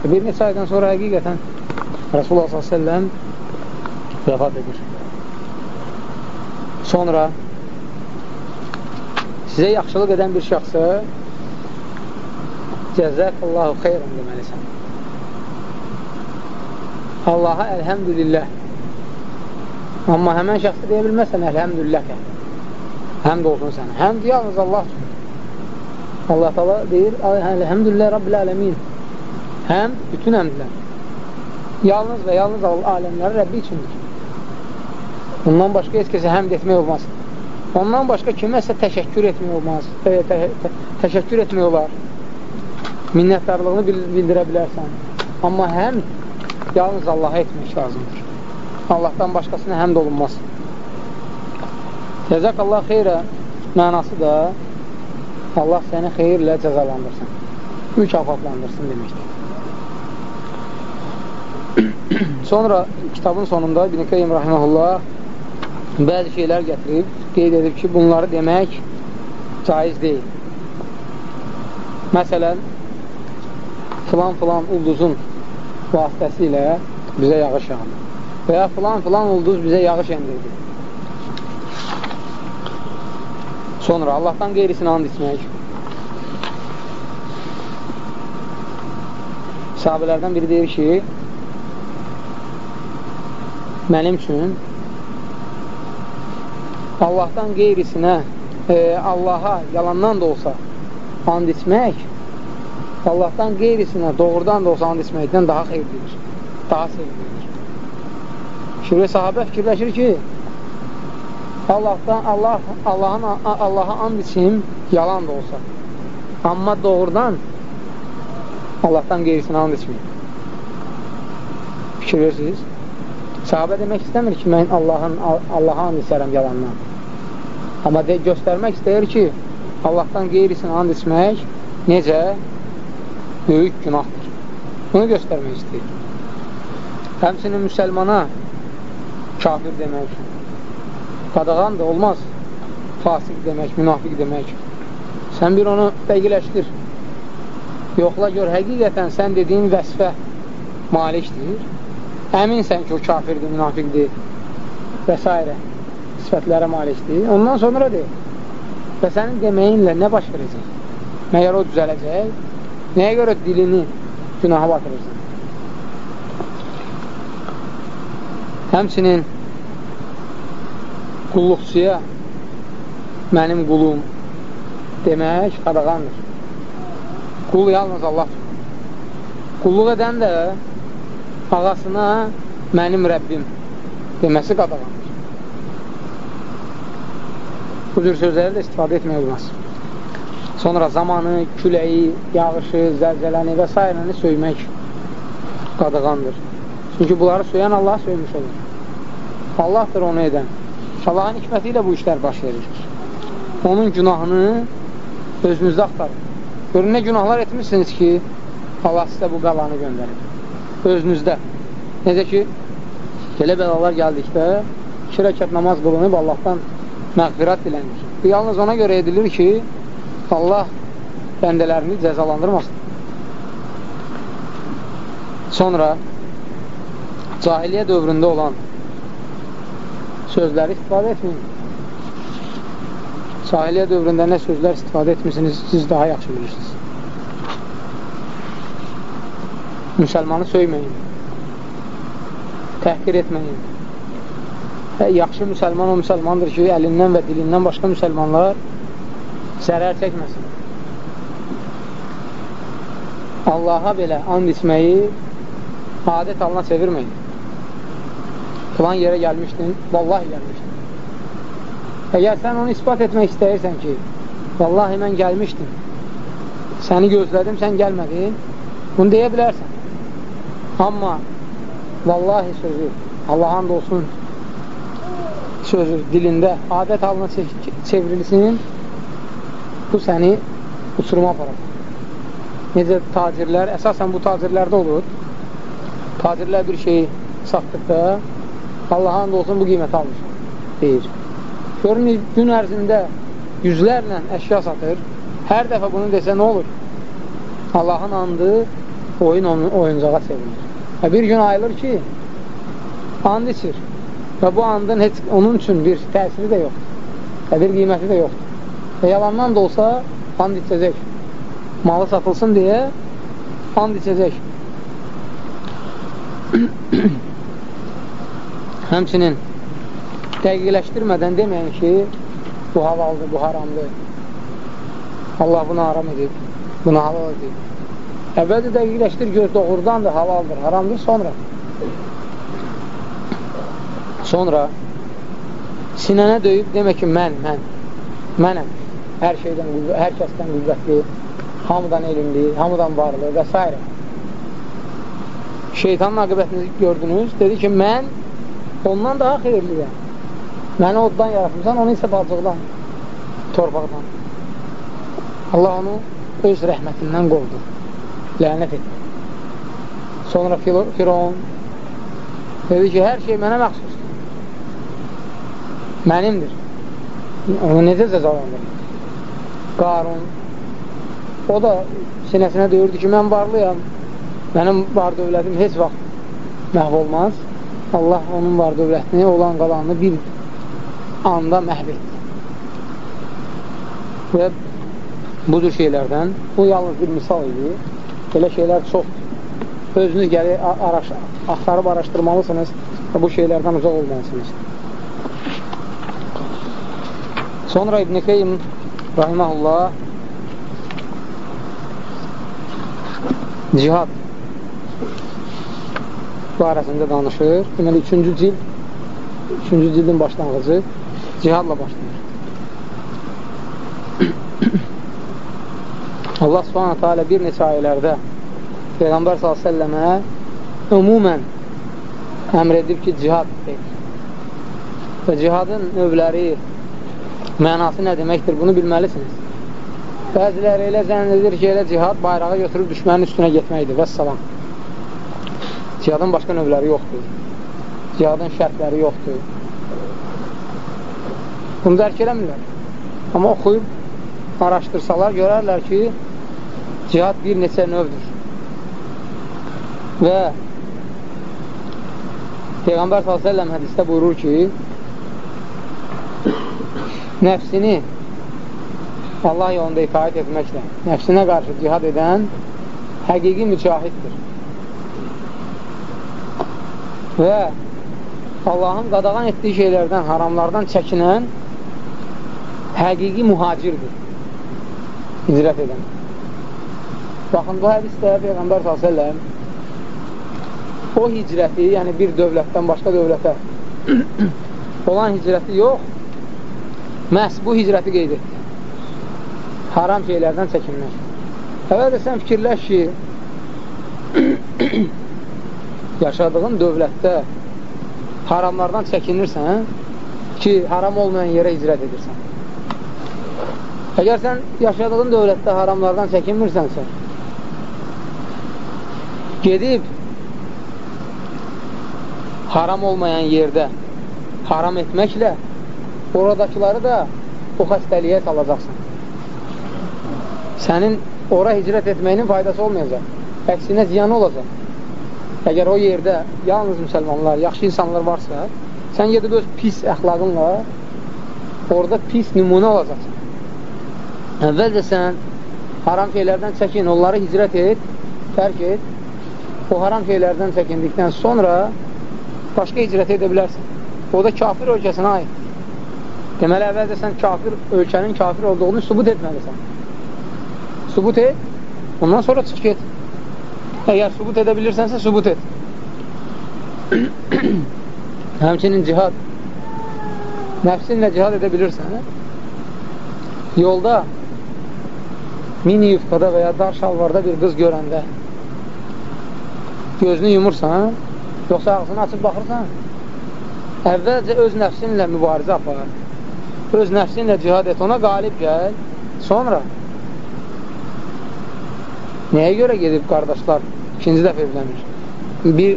Bir neçə aydan sonra həqiqətən Rasulullah s.ə.v vəfat edir. Sonra sizə yaxşılıq edən bir şəxsə cəzəkallahu xeyrən deməlisən. Allaha əlhəmdülillah. Amma həmən şəxsə deyə bilməzsən əlhəmdülləkə. Həmd olsun sənə. Həmd yalnız Allah üçün. Allah Taala deyir: "Elhamdülillah Rabbil alamin." Həm bütün həmdlər. Yalnız və yalnız aləmlərin Rəbbi üçündür. Bundan başqa heç kəsə həmd etmək olmaz. Ondan başqa kiməsə təşəkkür etmək olmaz. Tə tə tə təşəkkür etmək olar. Minnətdarlığını bildirə bilərsən. Amma həm yalnız Allaha etmək lazımdır. Allahdan başqasına həmd olunmaz. Cəzəkallah xeyrə mənası da Allah səni xeyirlə cəzalandırsın. Mükafatlandırsın deməkdir. Sonra kitabın sonunda İbn-i Qeym Rahiməhullah bəzi şeylər gətirib, qeyd edib ki, bunları demək caiz deyil. Məsələn, filan-filan ulduzun vasitəsilə bizə yağış yağınır və ya filan-filan ulduz bizə yağış endirdi. Sonra Allahdan qeyrisini and içmək. Sahabələrdən biri deyir ki, mənim üçün Allahdan qeyrisinə, e, Allaha yalandan da olsa and içmək, Allahdan qeyrisinə doğrudan da olsa and içməkdən daha xeyirlidir, daha sevimlidir. Şimdi sahabə fikirləşir ki, Allahdan Allah Allahın Allaha and içim yalan da olsa. Amma doğrudan Allahdan qeyrisinə and içməyim. Fikir verirsiniz? Sahabə demək istəmir ki, mən Allahın Allaha and içərəm yalandan. Amma de, göstərmək istəyir ki, Allahdan qeyrisinə and içmək necə böyük günahdır. Bunu göstərmək istəyir. Həmsinin müsəlmana kafir demək, qadağan da olmaz. Fasik demək, münafiq demək. Sən bir onu dəqiqləşdir. Yoxla gör, həqiqətən sən dediyin vəsfə malikdir. Əminsən ki, o kafirdir, münafiqdir və s. sifətlərə malikdir. Ondan sonra de. Və sənin deməyinlə nə baş verəcək? Məyər o düzələcək? Nəyə görə dilini günaha batırırsan? Həmçinin qulluqçuya mənim qulum demək qadağandır. Qul yalnız Allah qulluq edən də ağasına mənim Rəbbim deməsi qadağandır. Bu cür sözləri də istifadə etmək olmaz. Sonra zamanı, küləyi, yağışı, zəlzələni və s. söymək qadağandır. Çünki bunları söyləyən Allah söymüş olur. Allahdır onu edən. Allahın hikməti ilə bu işlər baş verir. Onun günahını özünüzdə axtarın. Görün, nə günahlar etmişsiniz ki, Allah sizə bu bəlanı göndərir. Özünüzdə. Necə ki, belə bəlalar gəldikdə iki rəkat namaz qılınıb Allahdan məğfirət dilənir. Bu yalnız ona görə edilir ki, Allah bəndələrini cəzalandırmasın. Sonra cahiliyə dövründə olan sözləri istifadə etməyin. Cahiliyə dövründə nə sözlər istifadə etmişsiniz, siz daha yaxşı bilirsiniz. Müsəlmanı söyməyin, təhqir etməyin. Və yaxşı müsəlman o müsəlmandır ki, əlindən və dilindən başqa müsəlmanlar zərər çəkməsin. Allaha belə and içməyi adət halına çevirməyin. Filan yerə gəlmişdin, vallahi gəlmişdin. Əgər sən onu ispat etmək istəyirsən ki, vallahi mən gəlmişdim, səni gözlədim, sən gəlmədin, bunu deyə bilərsən. Amma vallahi sözü, Allah'ın da olsun sözü dilində adət halına çevrilsin, bu səni uçuruma aparır. Necə tacirlər, əsasən bu tacirlərdə olur, tacirlər bir şeyi satdıqda Allah'a and olsun bu qiymət almış deyir. Görün, gün ərzində yüzlərlə əşya satır. Hər dəfə bunu desə nə olur? Allahın andı oyun oyuncağa çevrilir. Və bir gün ayılır ki, and içir. Və bu andın heç onun üçün bir təsiri də yoxdur. Və bir qiyməti də yoxdur. Və yalandan da olsa and içəcək. Malı satılsın deyə and içəcək. Həmçinin dəqiqləşdirmədən deməyin ki, bu halaldır, bu haramdır. Allah bunu haram edib, bunu halal edib. Əvvəldə dəqiqləşdir, gör, doğrudandır, halaldır, haramdır, sonra. Sonra sinənə döyüb, demək ki, mən, mən, mənəm. Hər şeydən, hər kəsdən qüvvətli, hamıdan elmli, hamıdan varlı və s. Şeytanın aqibətini gördünüz, dedi ki, mən ondan daha xeyirliyəm. Məni oddan yaratmışsan, onu isə balcıqdan, torpaqdan. Allah onu öz rəhmətindən qovdu, lənət etdi. Sonra Firon dedi ki, hər şey mənə məxsusdur. Mənimdir. Onu necə cəzalandırır? Qarun o da sinəsinə deyirdi ki, mən varlıyam, mənim var dövlətim heç vaxt məhv olmaz. Allah onun var dövlətini, olan qalanını bir anda məhv etdi. Və bu cür şeylərdən, bu yalnız bir misal idi, belə şeylər çoxdur. Özünüz gəlir, araş, axtarıb araşdırmalısınız və bu şeylərdən uzaq olmalısınız. Sonra İbn-i Qeym Rahiməhullah cihad barəsində danışır. Deməli, üçüncü cild, üçüncü cildin başlanğıcı cihadla başlanır. Allah subhanətə alə bir neçə ayələrdə Peyğəmbər s.ə.və ümumən əmr edib ki, cihad deyil. Və cihadın növləri, mənası nə deməkdir, bunu bilməlisiniz. Bəziləri elə zənn edir ki, elə cihad bayrağı götürüb düşmənin üstünə getməkdir və salam. Cihadın başqa növləri yoxdur. Cihadın şərtləri yoxdur. Bunu dərk eləmirlər. Amma oxuyub, araşdırsalar, görərlər ki, cihad bir neçə növdür. Və Peyğəmbər s.ə.v hədistə buyurur ki, nəfsini Allah yolunda itaət etməklə, nəfsinə qarşı cihad edən həqiqi mücahiddir. Və Allahın qadağan etdiyi şeylərdən, haramlardan çəkinən həqiqi mühacirdir. Hicrət edən. Baxın, bu hədisdə Peyğəmbər s.ə.v o hicrəti, yəni bir dövlətdən başqa dövlətə olan hicrəti yox, məhz bu hicrəti qeyd etdi. Haram şeylərdən çəkinmək. Əvvəldə sən fikirləş ki, yaşadığın dövlətdə haramlardan çəkinirsən ki, haram olmayan yerə hicrət edirsən. Əgər sən yaşadığın dövlətdə haramlardan çəkinmirsənsə, gedib haram olmayan yerdə haram etməklə oradakıları da o xəstəliyə salacaqsan. Sənin ora hicrət etməyinin faydası olmayacaq. Əksinə ziyanı olacaq. Əgər o yerdə yalnız müsəlmanlar, yaxşı insanlar varsa, sən gedib öz pis əxlaqınla orada pis nümunə olacaqsan. Əvvəlcə sən haram şeylərdən çəkin, onları hicrət et, tərk et. O haram şeylərdən çəkindikdən sonra başqa hicrət edə bilərsən. O da kafir ölkəsinə aid. Deməli, əvvəlcə sən kafir, ölkənin kafir olduğunu subut etməlisən. Subut et, ondan sonra çıx get. Əgər subut edə bilirsənsə, subut et. Həmçinin cihad. Nəfsinlə cihad edə bilirsən. Yolda mini yufqada və ya dar şalvarda bir qız görəndə gözünü yumursan, yoxsa ağzını açıb baxırsan, əvvəlcə öz nəfsinlə mübarizə apar, öz nəfsinlə cihad et, ona qalib gəl, sonra Nəyə görə gedib qardaşlar ikinci dəfə evlənir? Bir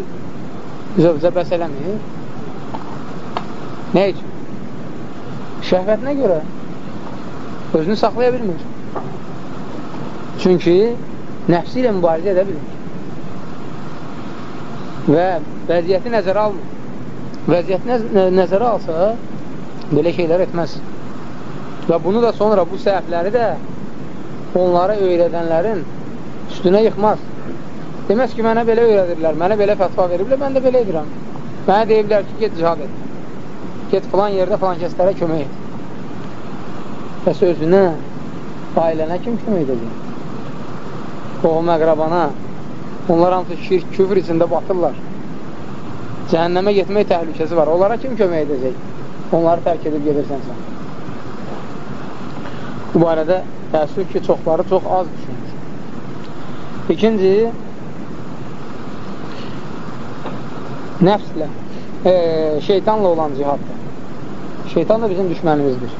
zövcə bəs eləmir. Nə üçün? Şəhvətinə görə özünü saxlaya bilmir. Çünki nəfsi ilə mübarizə edə bilmir. Və vəziyyəti nəzərə almır. Vəziyyəti nəzərə alsa, belə şeylər etməz. Və bunu da sonra bu səhvləri də onlara öyrədənlərin üstünə yıxmaz. Deməz ki, mənə belə öyrədirlər, mənə belə fətva veriblər, mən də belə edirəm. Mənə deyiblər ki, get cihad et. Get filan yerdə filan kəslərə kömək et. Bəs özünə, ailənə kim kömək edəcək? Qohum əqrabana, onlar hamısı şirk, küfür içində batırlar. Cəhənnəmə getmək təhlükəsi var. Onlara kim kömək edəcək? Onları tərk edib gedirsənsə. Bu barədə təəssüf ki, çoxları çox az düşünür. İkinci, nəfslə, e, şeytanla olan cihaddır. Şeytan da bizim düşmənimizdir.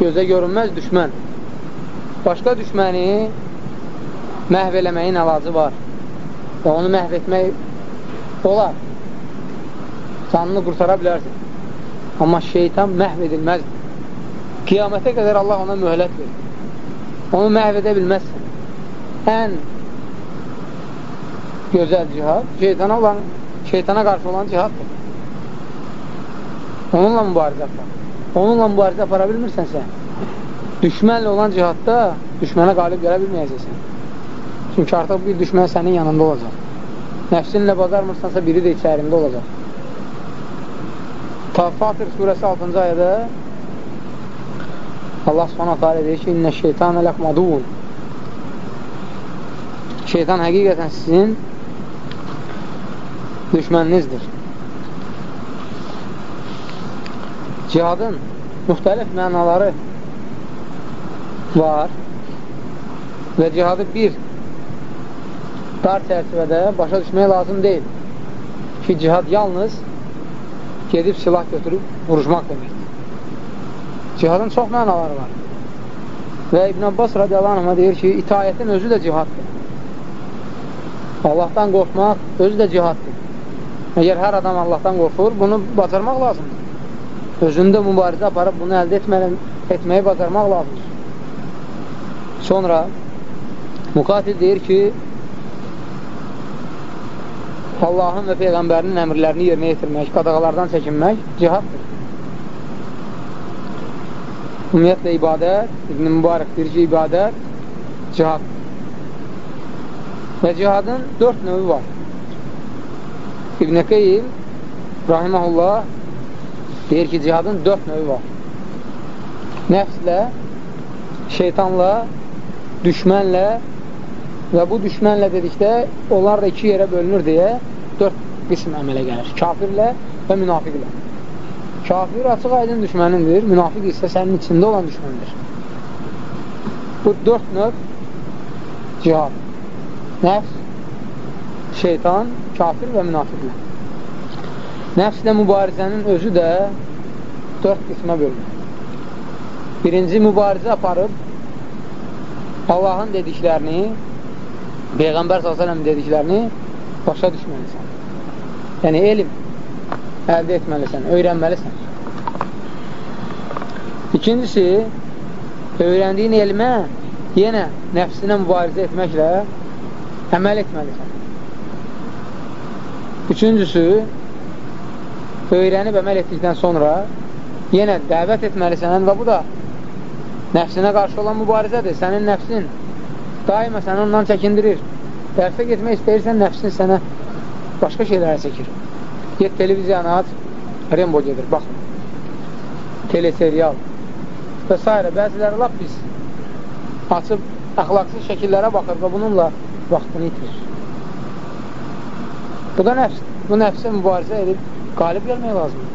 Gözə görünməz düşmən. Başqa düşməni məhv eləməyin əlacı var. Və onu məhv etmək olar. Canını qurtara bilərsin. Amma şeytan məhv edilməzdir. Qiyamətə qədər Allah ona mühlət verir. Onu məhv edə bilməzsən. Ən gözəl cihad şeytana olan, şeytana qarşı olan cihaddır. Onunla mübarizə apar. Onunla mübarizə apara bilmirsənsə, düşmənlə olan cihadda düşmənə qalib gələ bilməyəcəksən. Çünki artıq bir düşmən sənin yanında olacaq. Nəfsinlə bacarmırsansa, biri də içərində olacaq. Fatir surəsi 6-cı ayədə Allah subhanahu teala deyir ki, İnnə şeytanə ləqmadun Şeytan həqiqətən sizin düşməninizdir. Cihadın müxtəlif mənaları var və cihadı bir dar çərçivədə başa düşmək lazım deyil ki, cihad yalnız gedib silah götürüb vuruşmaq deməkdir. Cihadın çox mənaları var. Və İbn Abbas radiyallahu anh deyir ki, itayətin özü də cihaddır. Allahdan qorxmaq özü də cihaddır. Əgər hər adam Allahdan qorxur, bunu bacarmaq lazımdır. Özündə mübarizə aparıb bunu əldə etməli, etməyi bacarmaq lazımdır. Sonra Müqatil deyir ki, Allahın və Peyğəmbərinin əmrlərini yerinə yetirmək, qadağalardan çəkinmək cihaddır. Ümumiyyətlə ibadət, İbn-i Mübarək deyir ki, ibadət cihaddır. Və cihadın dörd növü var. İbn-i Qeyyim rahiməhullah deyir ki, cihadın dörd növü var. Nəfslə, şeytanla, düşmənlə və bu düşmənlə dedikdə onlar da iki yerə bölünür deyə qism əmələ gəlir. Kafirlə və münafiqlə. Kafir açıq aydın düşmənindir, münafiq isə sənin içində olan düşməndir. Bu dörd növ cihad. Nəfs, şeytan, kafir və münafiqlə. Nəfslə mübarizənin özü də dörd qismə bölünür. Birinci mübarizə aparıb Allahın dediklərini, Peyğəmbər s.ə.v dediklərini başa düşməlisən. Yəni, elm əldə etməlisən, öyrənməlisən. İkincisi, öyrəndiyin elmə yenə nəfsinə mübarizə etməklə əməl etməlisən. Üçüncüsü, öyrənib əməl etdikdən sonra yenə dəvət etməlisən və bu da nəfsinə qarşı olan mübarizədir. Sənin nəfsin daima səni ondan çəkindirir. Dərsə getmək istəyirsən, nəfsin sənə başqa şeylərə çəkir. Get televiziyanı aç, Rembo gedir, bax. Teleserial və s. Bəziləri lap pis açıb əxlaqsız şəkillərə baxır və bununla vaxtını itirir. Bu da nəfs. Bu nəfsə mübarizə edib qalib gəlmək lazımdır.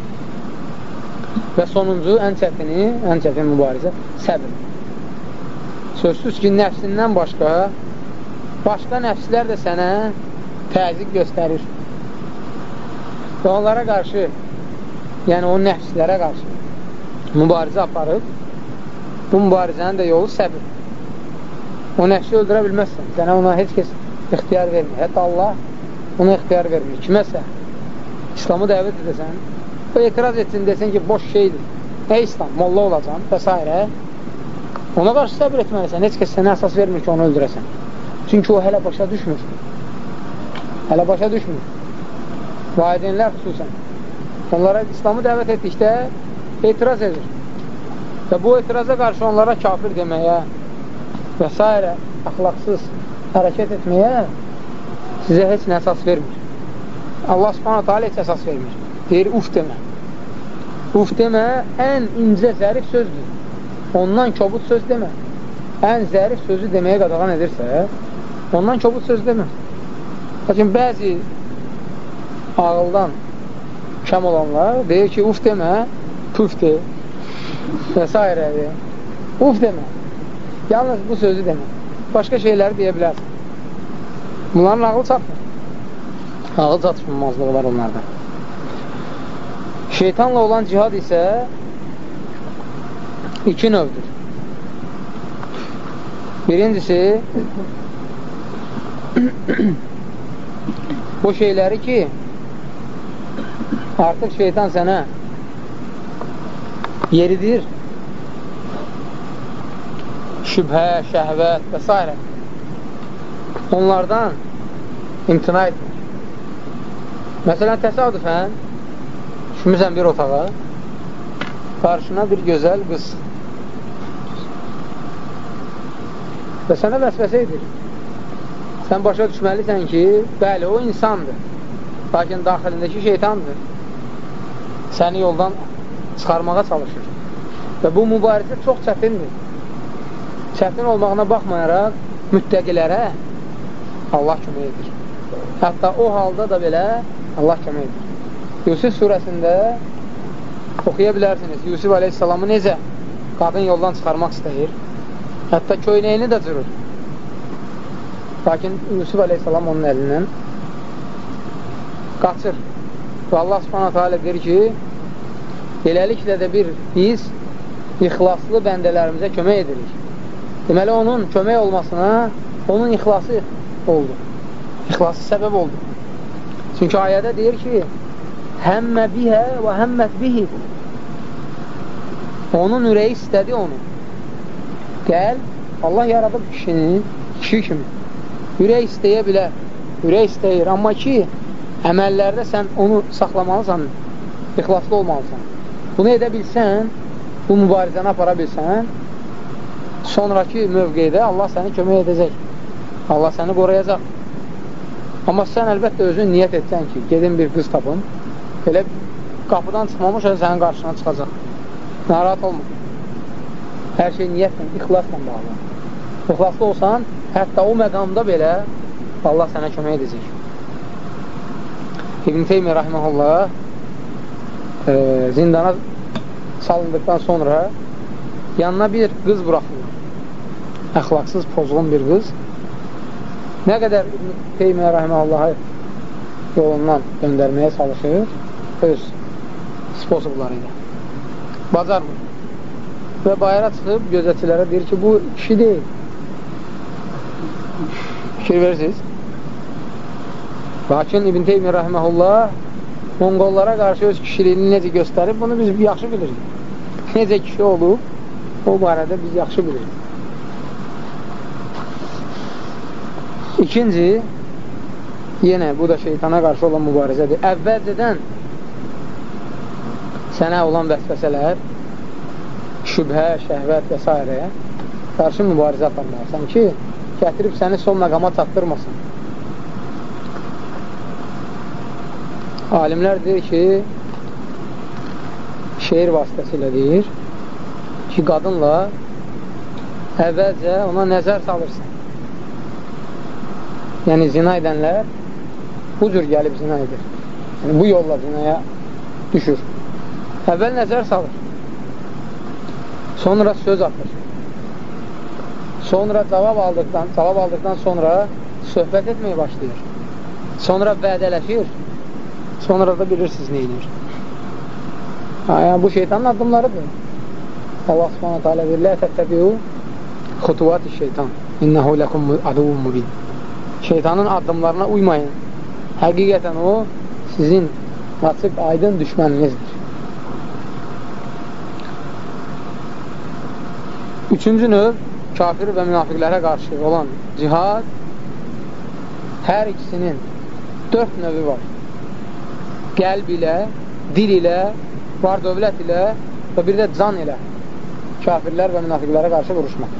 Və sonuncu, ən çətini, ən çətin mübarizə səbir. Sözsüz ki, nəfsindən başqa, başqa nəfslər də sənə təzik göstərir. Və onlara qarşı, yəni o nəfslərə qarşı mübarizə aparıb, bu mübarizənin də yolu səbir. O nəfsi öldürə bilməzsən. Sənə ona heç kəs ixtiyar vermir. Hətta Allah ona ixtiyar vermir. Kiməsə İslamı dəvət edəsən, o etiraz etsin, desin ki, boş şeydir. Nə İslam? Molla olacam və s. Ona qarşı səbir etməlisən. Heç kəs sənə əsas vermir ki, onu öldürəsən. Çünki o hələ başa düşmür. Hələ başa düşmür. Valideynlər xüsusən. Onlara İslamı dəvət etdikdə etiraz edir. Və bu etiraza qarşı onlara kafir deməyə və s. əxlaqsız hərəkət etməyə sizə heç nə əsas vermir. Allah subhanətə alə heç əsas vermir. Deyir, uf demə. Uf demə ən incə zərif sözdür. Ondan kobud söz demə. Ən zərif sözü deməyə qadağan edirsə, ondan kobud söz demə. Lakin bəzi ağıldan kəm olanlar deyir ki, uf demə, püf de və s. Uf demə. Yalnız bu sözü demə. Başqa şeyləri deyə bilərsən. Bunların ağıl çatmır. Ağıl çatışmamazlığı var onlarda. Şeytanla olan cihad isə iki növdür. Birincisi bu şeyləri ki artıq şeytan sənə yeridir şübhə, şəhvət və s. Onlardan imtina etmir. Məsələn, təsadüfən düşmüsən bir otağa, qarşına bir gözəl qız və sənə vəsvəsə edir. Sən başa düşməlisən ki, bəli, o insandır. Lakin daxilindəki şeytandır. Səni yoldan çıxarmağa çalışır. Və bu mübarizə çox çətindir çətin olmağına baxmayaraq müttəqilərə Allah kömək edir. Hətta o halda da belə Allah kömək edir. Yusuf surəsində oxuya bilərsiniz. Yusuf aleyhissalamı necə qadın yoldan çıxarmaq istəyir. Hətta köynəyini də cırır. Lakin Yusuf aleyhissalam onun əlindən qaçır. Və Allah subhanətə alə deyir ki, beləliklə də bir biz ixlaslı bəndələrimizə kömək edirik. Deməli, onun kömək olmasına onun ixlası oldu. İxlası səbəb oldu. Çünki ayədə deyir ki, həmmə bihə və həmmət bihi. Onun ürəyi istədi onu. Gəl, Allah yaradıb kişini, kişi kimi. Ürək istəyə bilər, ürək istəyir. Amma ki, əməllərdə sən onu saxlamalısan, ixlaslı olmalısan. Bunu edə bilsən, bu mübarizəni apara bilsən, sonraki mövqeydə Allah səni kömək edəcək. Allah səni qoruyacaq. Amma sən əlbəttə özün niyyət etsən ki, gedin bir qız tapın Belə qapıdan çıxmamış, sənin qarşına çıxacaq. Narahat olma. Hər şey niyyətlə, ixlasla bağlı. İxlaslı olsan, hətta o məqamda belə Allah sənə kömək edəcək. İbn Teymi Rahiməhullah e, zindana salındıqdan sonra yanına bir qız buraxılır. Əxlaqsız, pozğun bir qız. Nə qədər İbn Teymi Rahiməhullahı yolundan göndərməyə çalışır öz sposobları ilə. Bacarmır. Və bayıra çıxıb gözətçilərə deyir ki, bu kişi deyil. Fikir verirsiniz. Lakin İbn Teymi Rahiməhullah Monqollara qarşı öz kişiliyini necə göstərib, bunu biz yaxşı bilirik. Necə kişi olub, o barədə biz yaxşı bilirik. İkinci, yenə bu da şeytana qarşı olan mübarizədir. Əvvəlcədən sənə olan vəsvəsələr, şübhə, şəhvət və s. qarşı mübarizə aparmalısan ki, gətirib səni son məqama çatdırmasın. Alimlər deyir ki, şeir vasitəsilə deyir ki, qadınla əvvəlcə ona nəzər salırsan. Yəni, zina edənlər bu cür gəlib zina edir. Yəni, bu yolla zinaya düşür. Əvvəl nəzər salır. Sonra söz atır. Sonra cavab aldıqdan, cavab aldıqdan sonra söhbət etməyə başlayır. Sonra vədələşir. Sonra da bilirsiniz edir. Yəni, bu şeytanın addımlarıdır. Allah subhanətə alə verir, Lə təttəbiu xutuvat-i şeytan. İnnəhu ləkum aduvun mubin. Şeytanın addımlarına uymayın. Həqiqətən o, sizin açıq, aydın düşməninizdir. Üçüncü növ, kafir və münafiqlərə qarşı olan cihad hər ikisinin dörd növü var. Qəlb ilə, dil ilə, var dövlət ilə və bir də can ilə kafirlər və münafiqlərə qarşı vuruşmaq.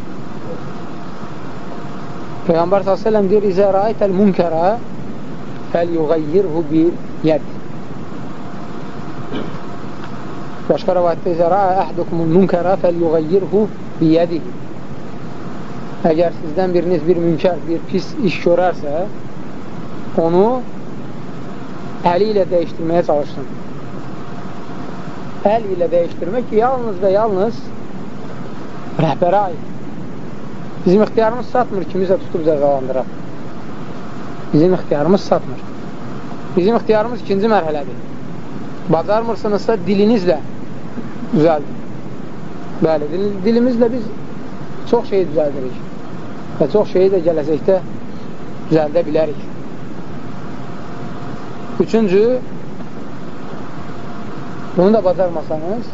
Peyğəmbər s.ə.v deyir, İzə rəaytəl münkərə fəl-yuğayyirhu bi yəd. Başqa rəvayətdə İzə rəə əhdukumul münkərə fəl-yuğayyirhu biyədihi. Əgər sizdən biriniz bir münkər, bir pis iş görərsə, onu əli ilə dəyişdirməyə çalışsın. Əl ilə dəyişdirmək yalnız və yalnız rəhbərə aid. Bizim ixtiyarımız satmır, kimizə tutub cəzalandıraq. Bizim ixtiyarımız satmır. Bizim ixtiyarımız ikinci mərhələdir. Bacarmırsınızsa dilinizlə düzəldin. Bəli, dil, dilimizlə biz çox şeyi düzəldirik və çox şeyi də gələcəkdə düzəldə bilərik. Üçüncü, bunu da bacarmasanız,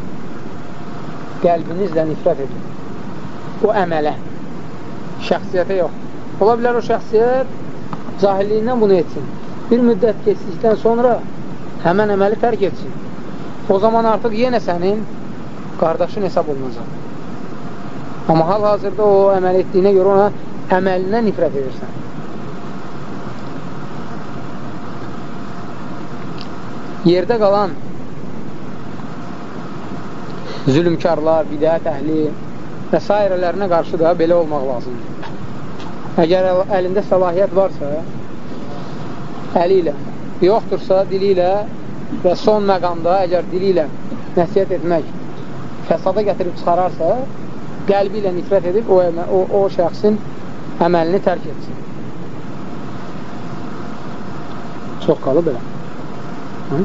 qəlbinizlə nifrət edin. O əmələ, şəxsiyyətə yox. Ola bilər o şəxsiyyət cahilliyindən bunu etsin. Bir müddət keçdikdən sonra həmən əməli tərk etsin. O zaman artıq yenə sənin qardaşın hesab olunacaq. Amma hal-hazırda o əməl etdiyinə görə ona əməlinə nifrət edirsən. Yerdə qalan zülümkarlar, bidət əhli və s. qarşı da belə olmaq lazımdır. Əgər əlində səlahiyyət varsa, əli ilə, yoxdursa dili ilə və son məqamda əgər dili ilə nəsiyyət etmək fəsada gətirib çıxararsa, qəlbi ilə nifrət edib o, o, o şəxsin əməlini tərk etsin. Çox qalıb belə. Hı?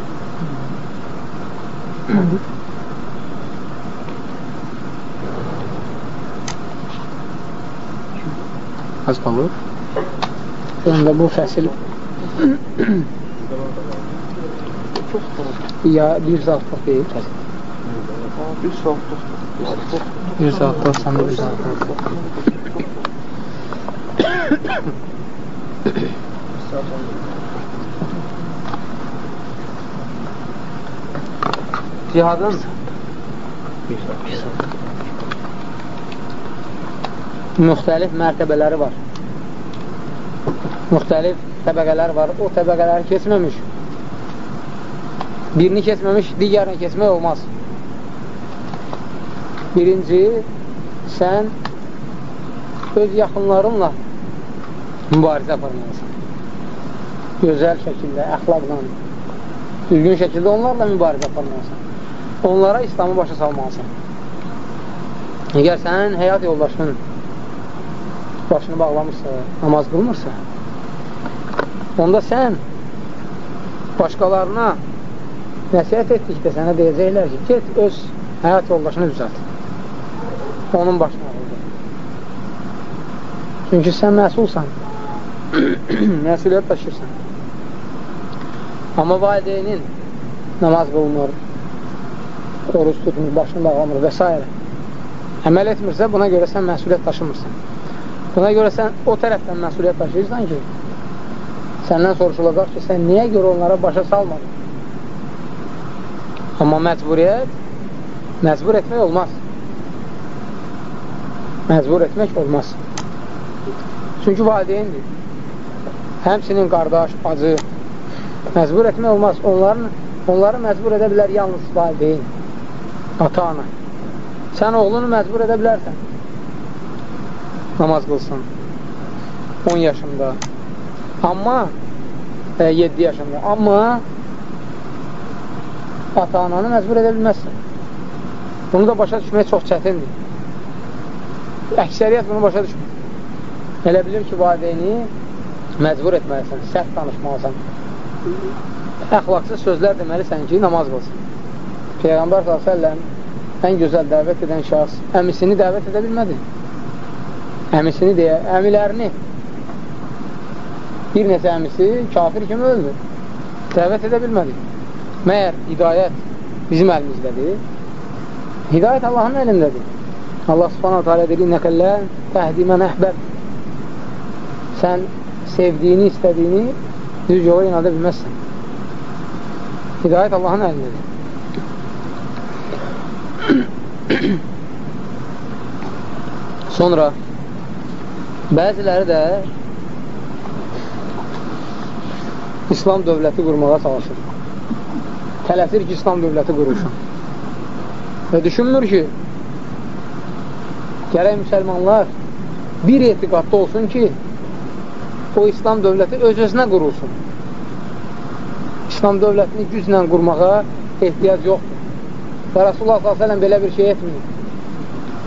Az qalıb. Onda bu fəsil ya bir saatlıq deyil. Bir saatlıq. Bir saatlıq, sən də bir saatlıq. Cihadın müxtəlif mərtəbələri var. Müxtəlif təbəqələr var. O təbəqələri keçməmiş Birini keçməmiş, digərini keçmək olmaz. Birinci, sən öz yaxınlarınla mübarizə aparmalısan. Gözəl şəkildə, əxlaqla, düzgün şəkildə onlarla mübarizə aparmalısan. Onlara İslamı başa salmalısan. Əgər sənin həyat yoldaşının başını bağlamışsa, namaz qılmırsa, onda sən başqalarına nəsiyyət etdikdə sənə deyəcəklər ki, get öz həyat yoldaşını düzəlt. Onun başına aldı. Çünki sən məsulsan. Məsuliyyət daşırsan. Amma valideynin namaz qılmır, oruç tutmur, başını bağlamır və s. Əməl etmirsə, buna görə sən məsuliyyət daşımırsan. Buna görə sən o tərəfdən məsuliyyət daşıyırsan ki, səndən soruşulacaq ki, sən niyə görə onlara başa salmadın? Amma məcburiyyət, məcbur etmək olmaz. Məcbur etmək olmaz. Çünki valideyndir. Həmsinin qardaş, acı, məcbur etmək olmaz. Onların, onları məcbur edə bilər yalnız valideyn, ata-ana. Sən oğlunu məcbur edə bilərsən. Namaz qılsın. 10 yaşında. Amma e, 7 yaşında. Amma ata-ananı məcbur edə bilməzsən. Bunu da başa düşmək çox çətindir. Əksəriyyət bunu başa düşmür. Elə bilir ki, valideyni məcbur etməlisən, sərt danışmalısan. Əxlaqsız sözlər deməlisən ki, namaz qılsın. Peyğəmbər s.ə.v ən gözəl dəvət edən şəxs əmisini dəvət edə bilmədi. Əmisini deyə, əmilərini bir neçə əmisi kafir kimi öldü. Dəvət edə bilmədi. Məyər hidayət bizim əlimizdədir. Hidayət Allahın əlindədir. Allah subhanahu teala deyir, İnnəkəllə təhdi mən əhbəb. Sən sevdiyini, istədiyini düz yola inada bilməzsən. Hidayət Allahın əlindədir. Sonra bəziləri də İslam dövləti qurmağa çalışır. Tələsir ki, İslam dövləti qurulsun. Və düşünmür ki, gərək müsəlmanlar bir etiqadda olsun ki, o İslam dövləti öz-özünə qurulsun. İslam dövlətini güclə qurmağa ehtiyac yoxdur. Və Rasulullah s.ə.v belə bir şey etməyib.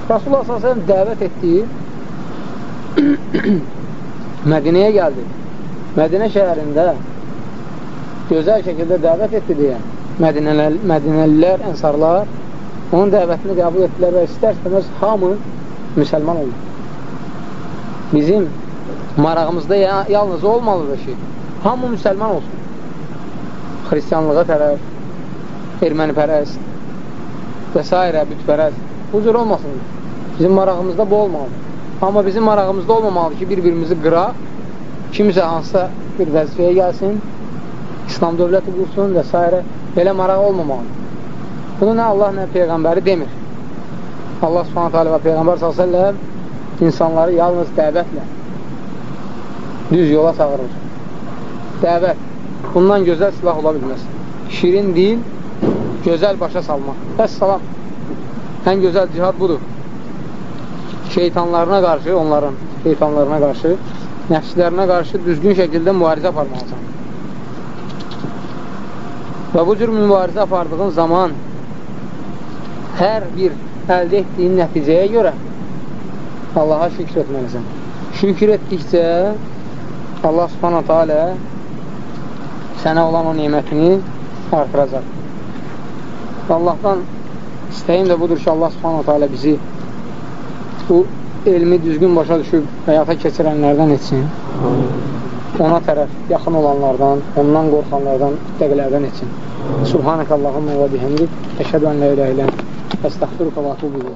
Rasulullah s.ə.v dəvət etdiyi Mədinəyə gəldi. Mədinə şəhərində gözəl şəkildə dəvət etdi deyə Mədinələr, Mədinəlilər, ənsarlar onun dəvətini qəbul etdilər və istər-istəməz hamı müsəlman oldu. Bizim marağımızda yalnız olmalıdır ki, hamı müsəlman olsun. Xristiyanlığa tərəf, erməni pərəst, və s. bütpərəz. Bu cür olmasın. Bizim marağımızda bu olmalıdır. Amma bizim marağımızda olmamalıdır ki, bir-birimizi qıraq, kimsə hansısa bir vəzifəyə gəlsin, İslam dövləti qursun və s. Belə maraq olmamalıdır. Bunu nə Allah, nə Peyğəmbəri demir. Allah subhanətə alə və Peyğəmbər s.ə.v insanları yalnız dəvətlə düz yola çağırır. Dəvət. Bundan gözəl silah ola bilməz. Şirin dil, gözəl başa salmaq. Bəs salam. Ən gözəl cihad budur. Şeytanlarına qarşı, onların şeytanlarına qarşı, nəfslərinə qarşı düzgün şəkildə mübarizə aparmalısan. Və bu cür mübarizə apardığın zaman hər bir əldə etdiyin nəticəyə görə Allaha şükür etməlisən. Şükür etdikcə Allah subhanətə alə sənə olan o nimətini artıracaq. Allahdan istəyim də budur ki, Allah subhanahu teala bizi bu elmi düzgün başa düşüb həyata keçirənlərdən etsin. Ona tərəf yaxın olanlardan, ondan qorxanlardan, dəqilərdən etsin. Subhanəkə Allahumma və bihəmdik. Əşhədu ən lə ilə ilə əstəxfiruka və atubu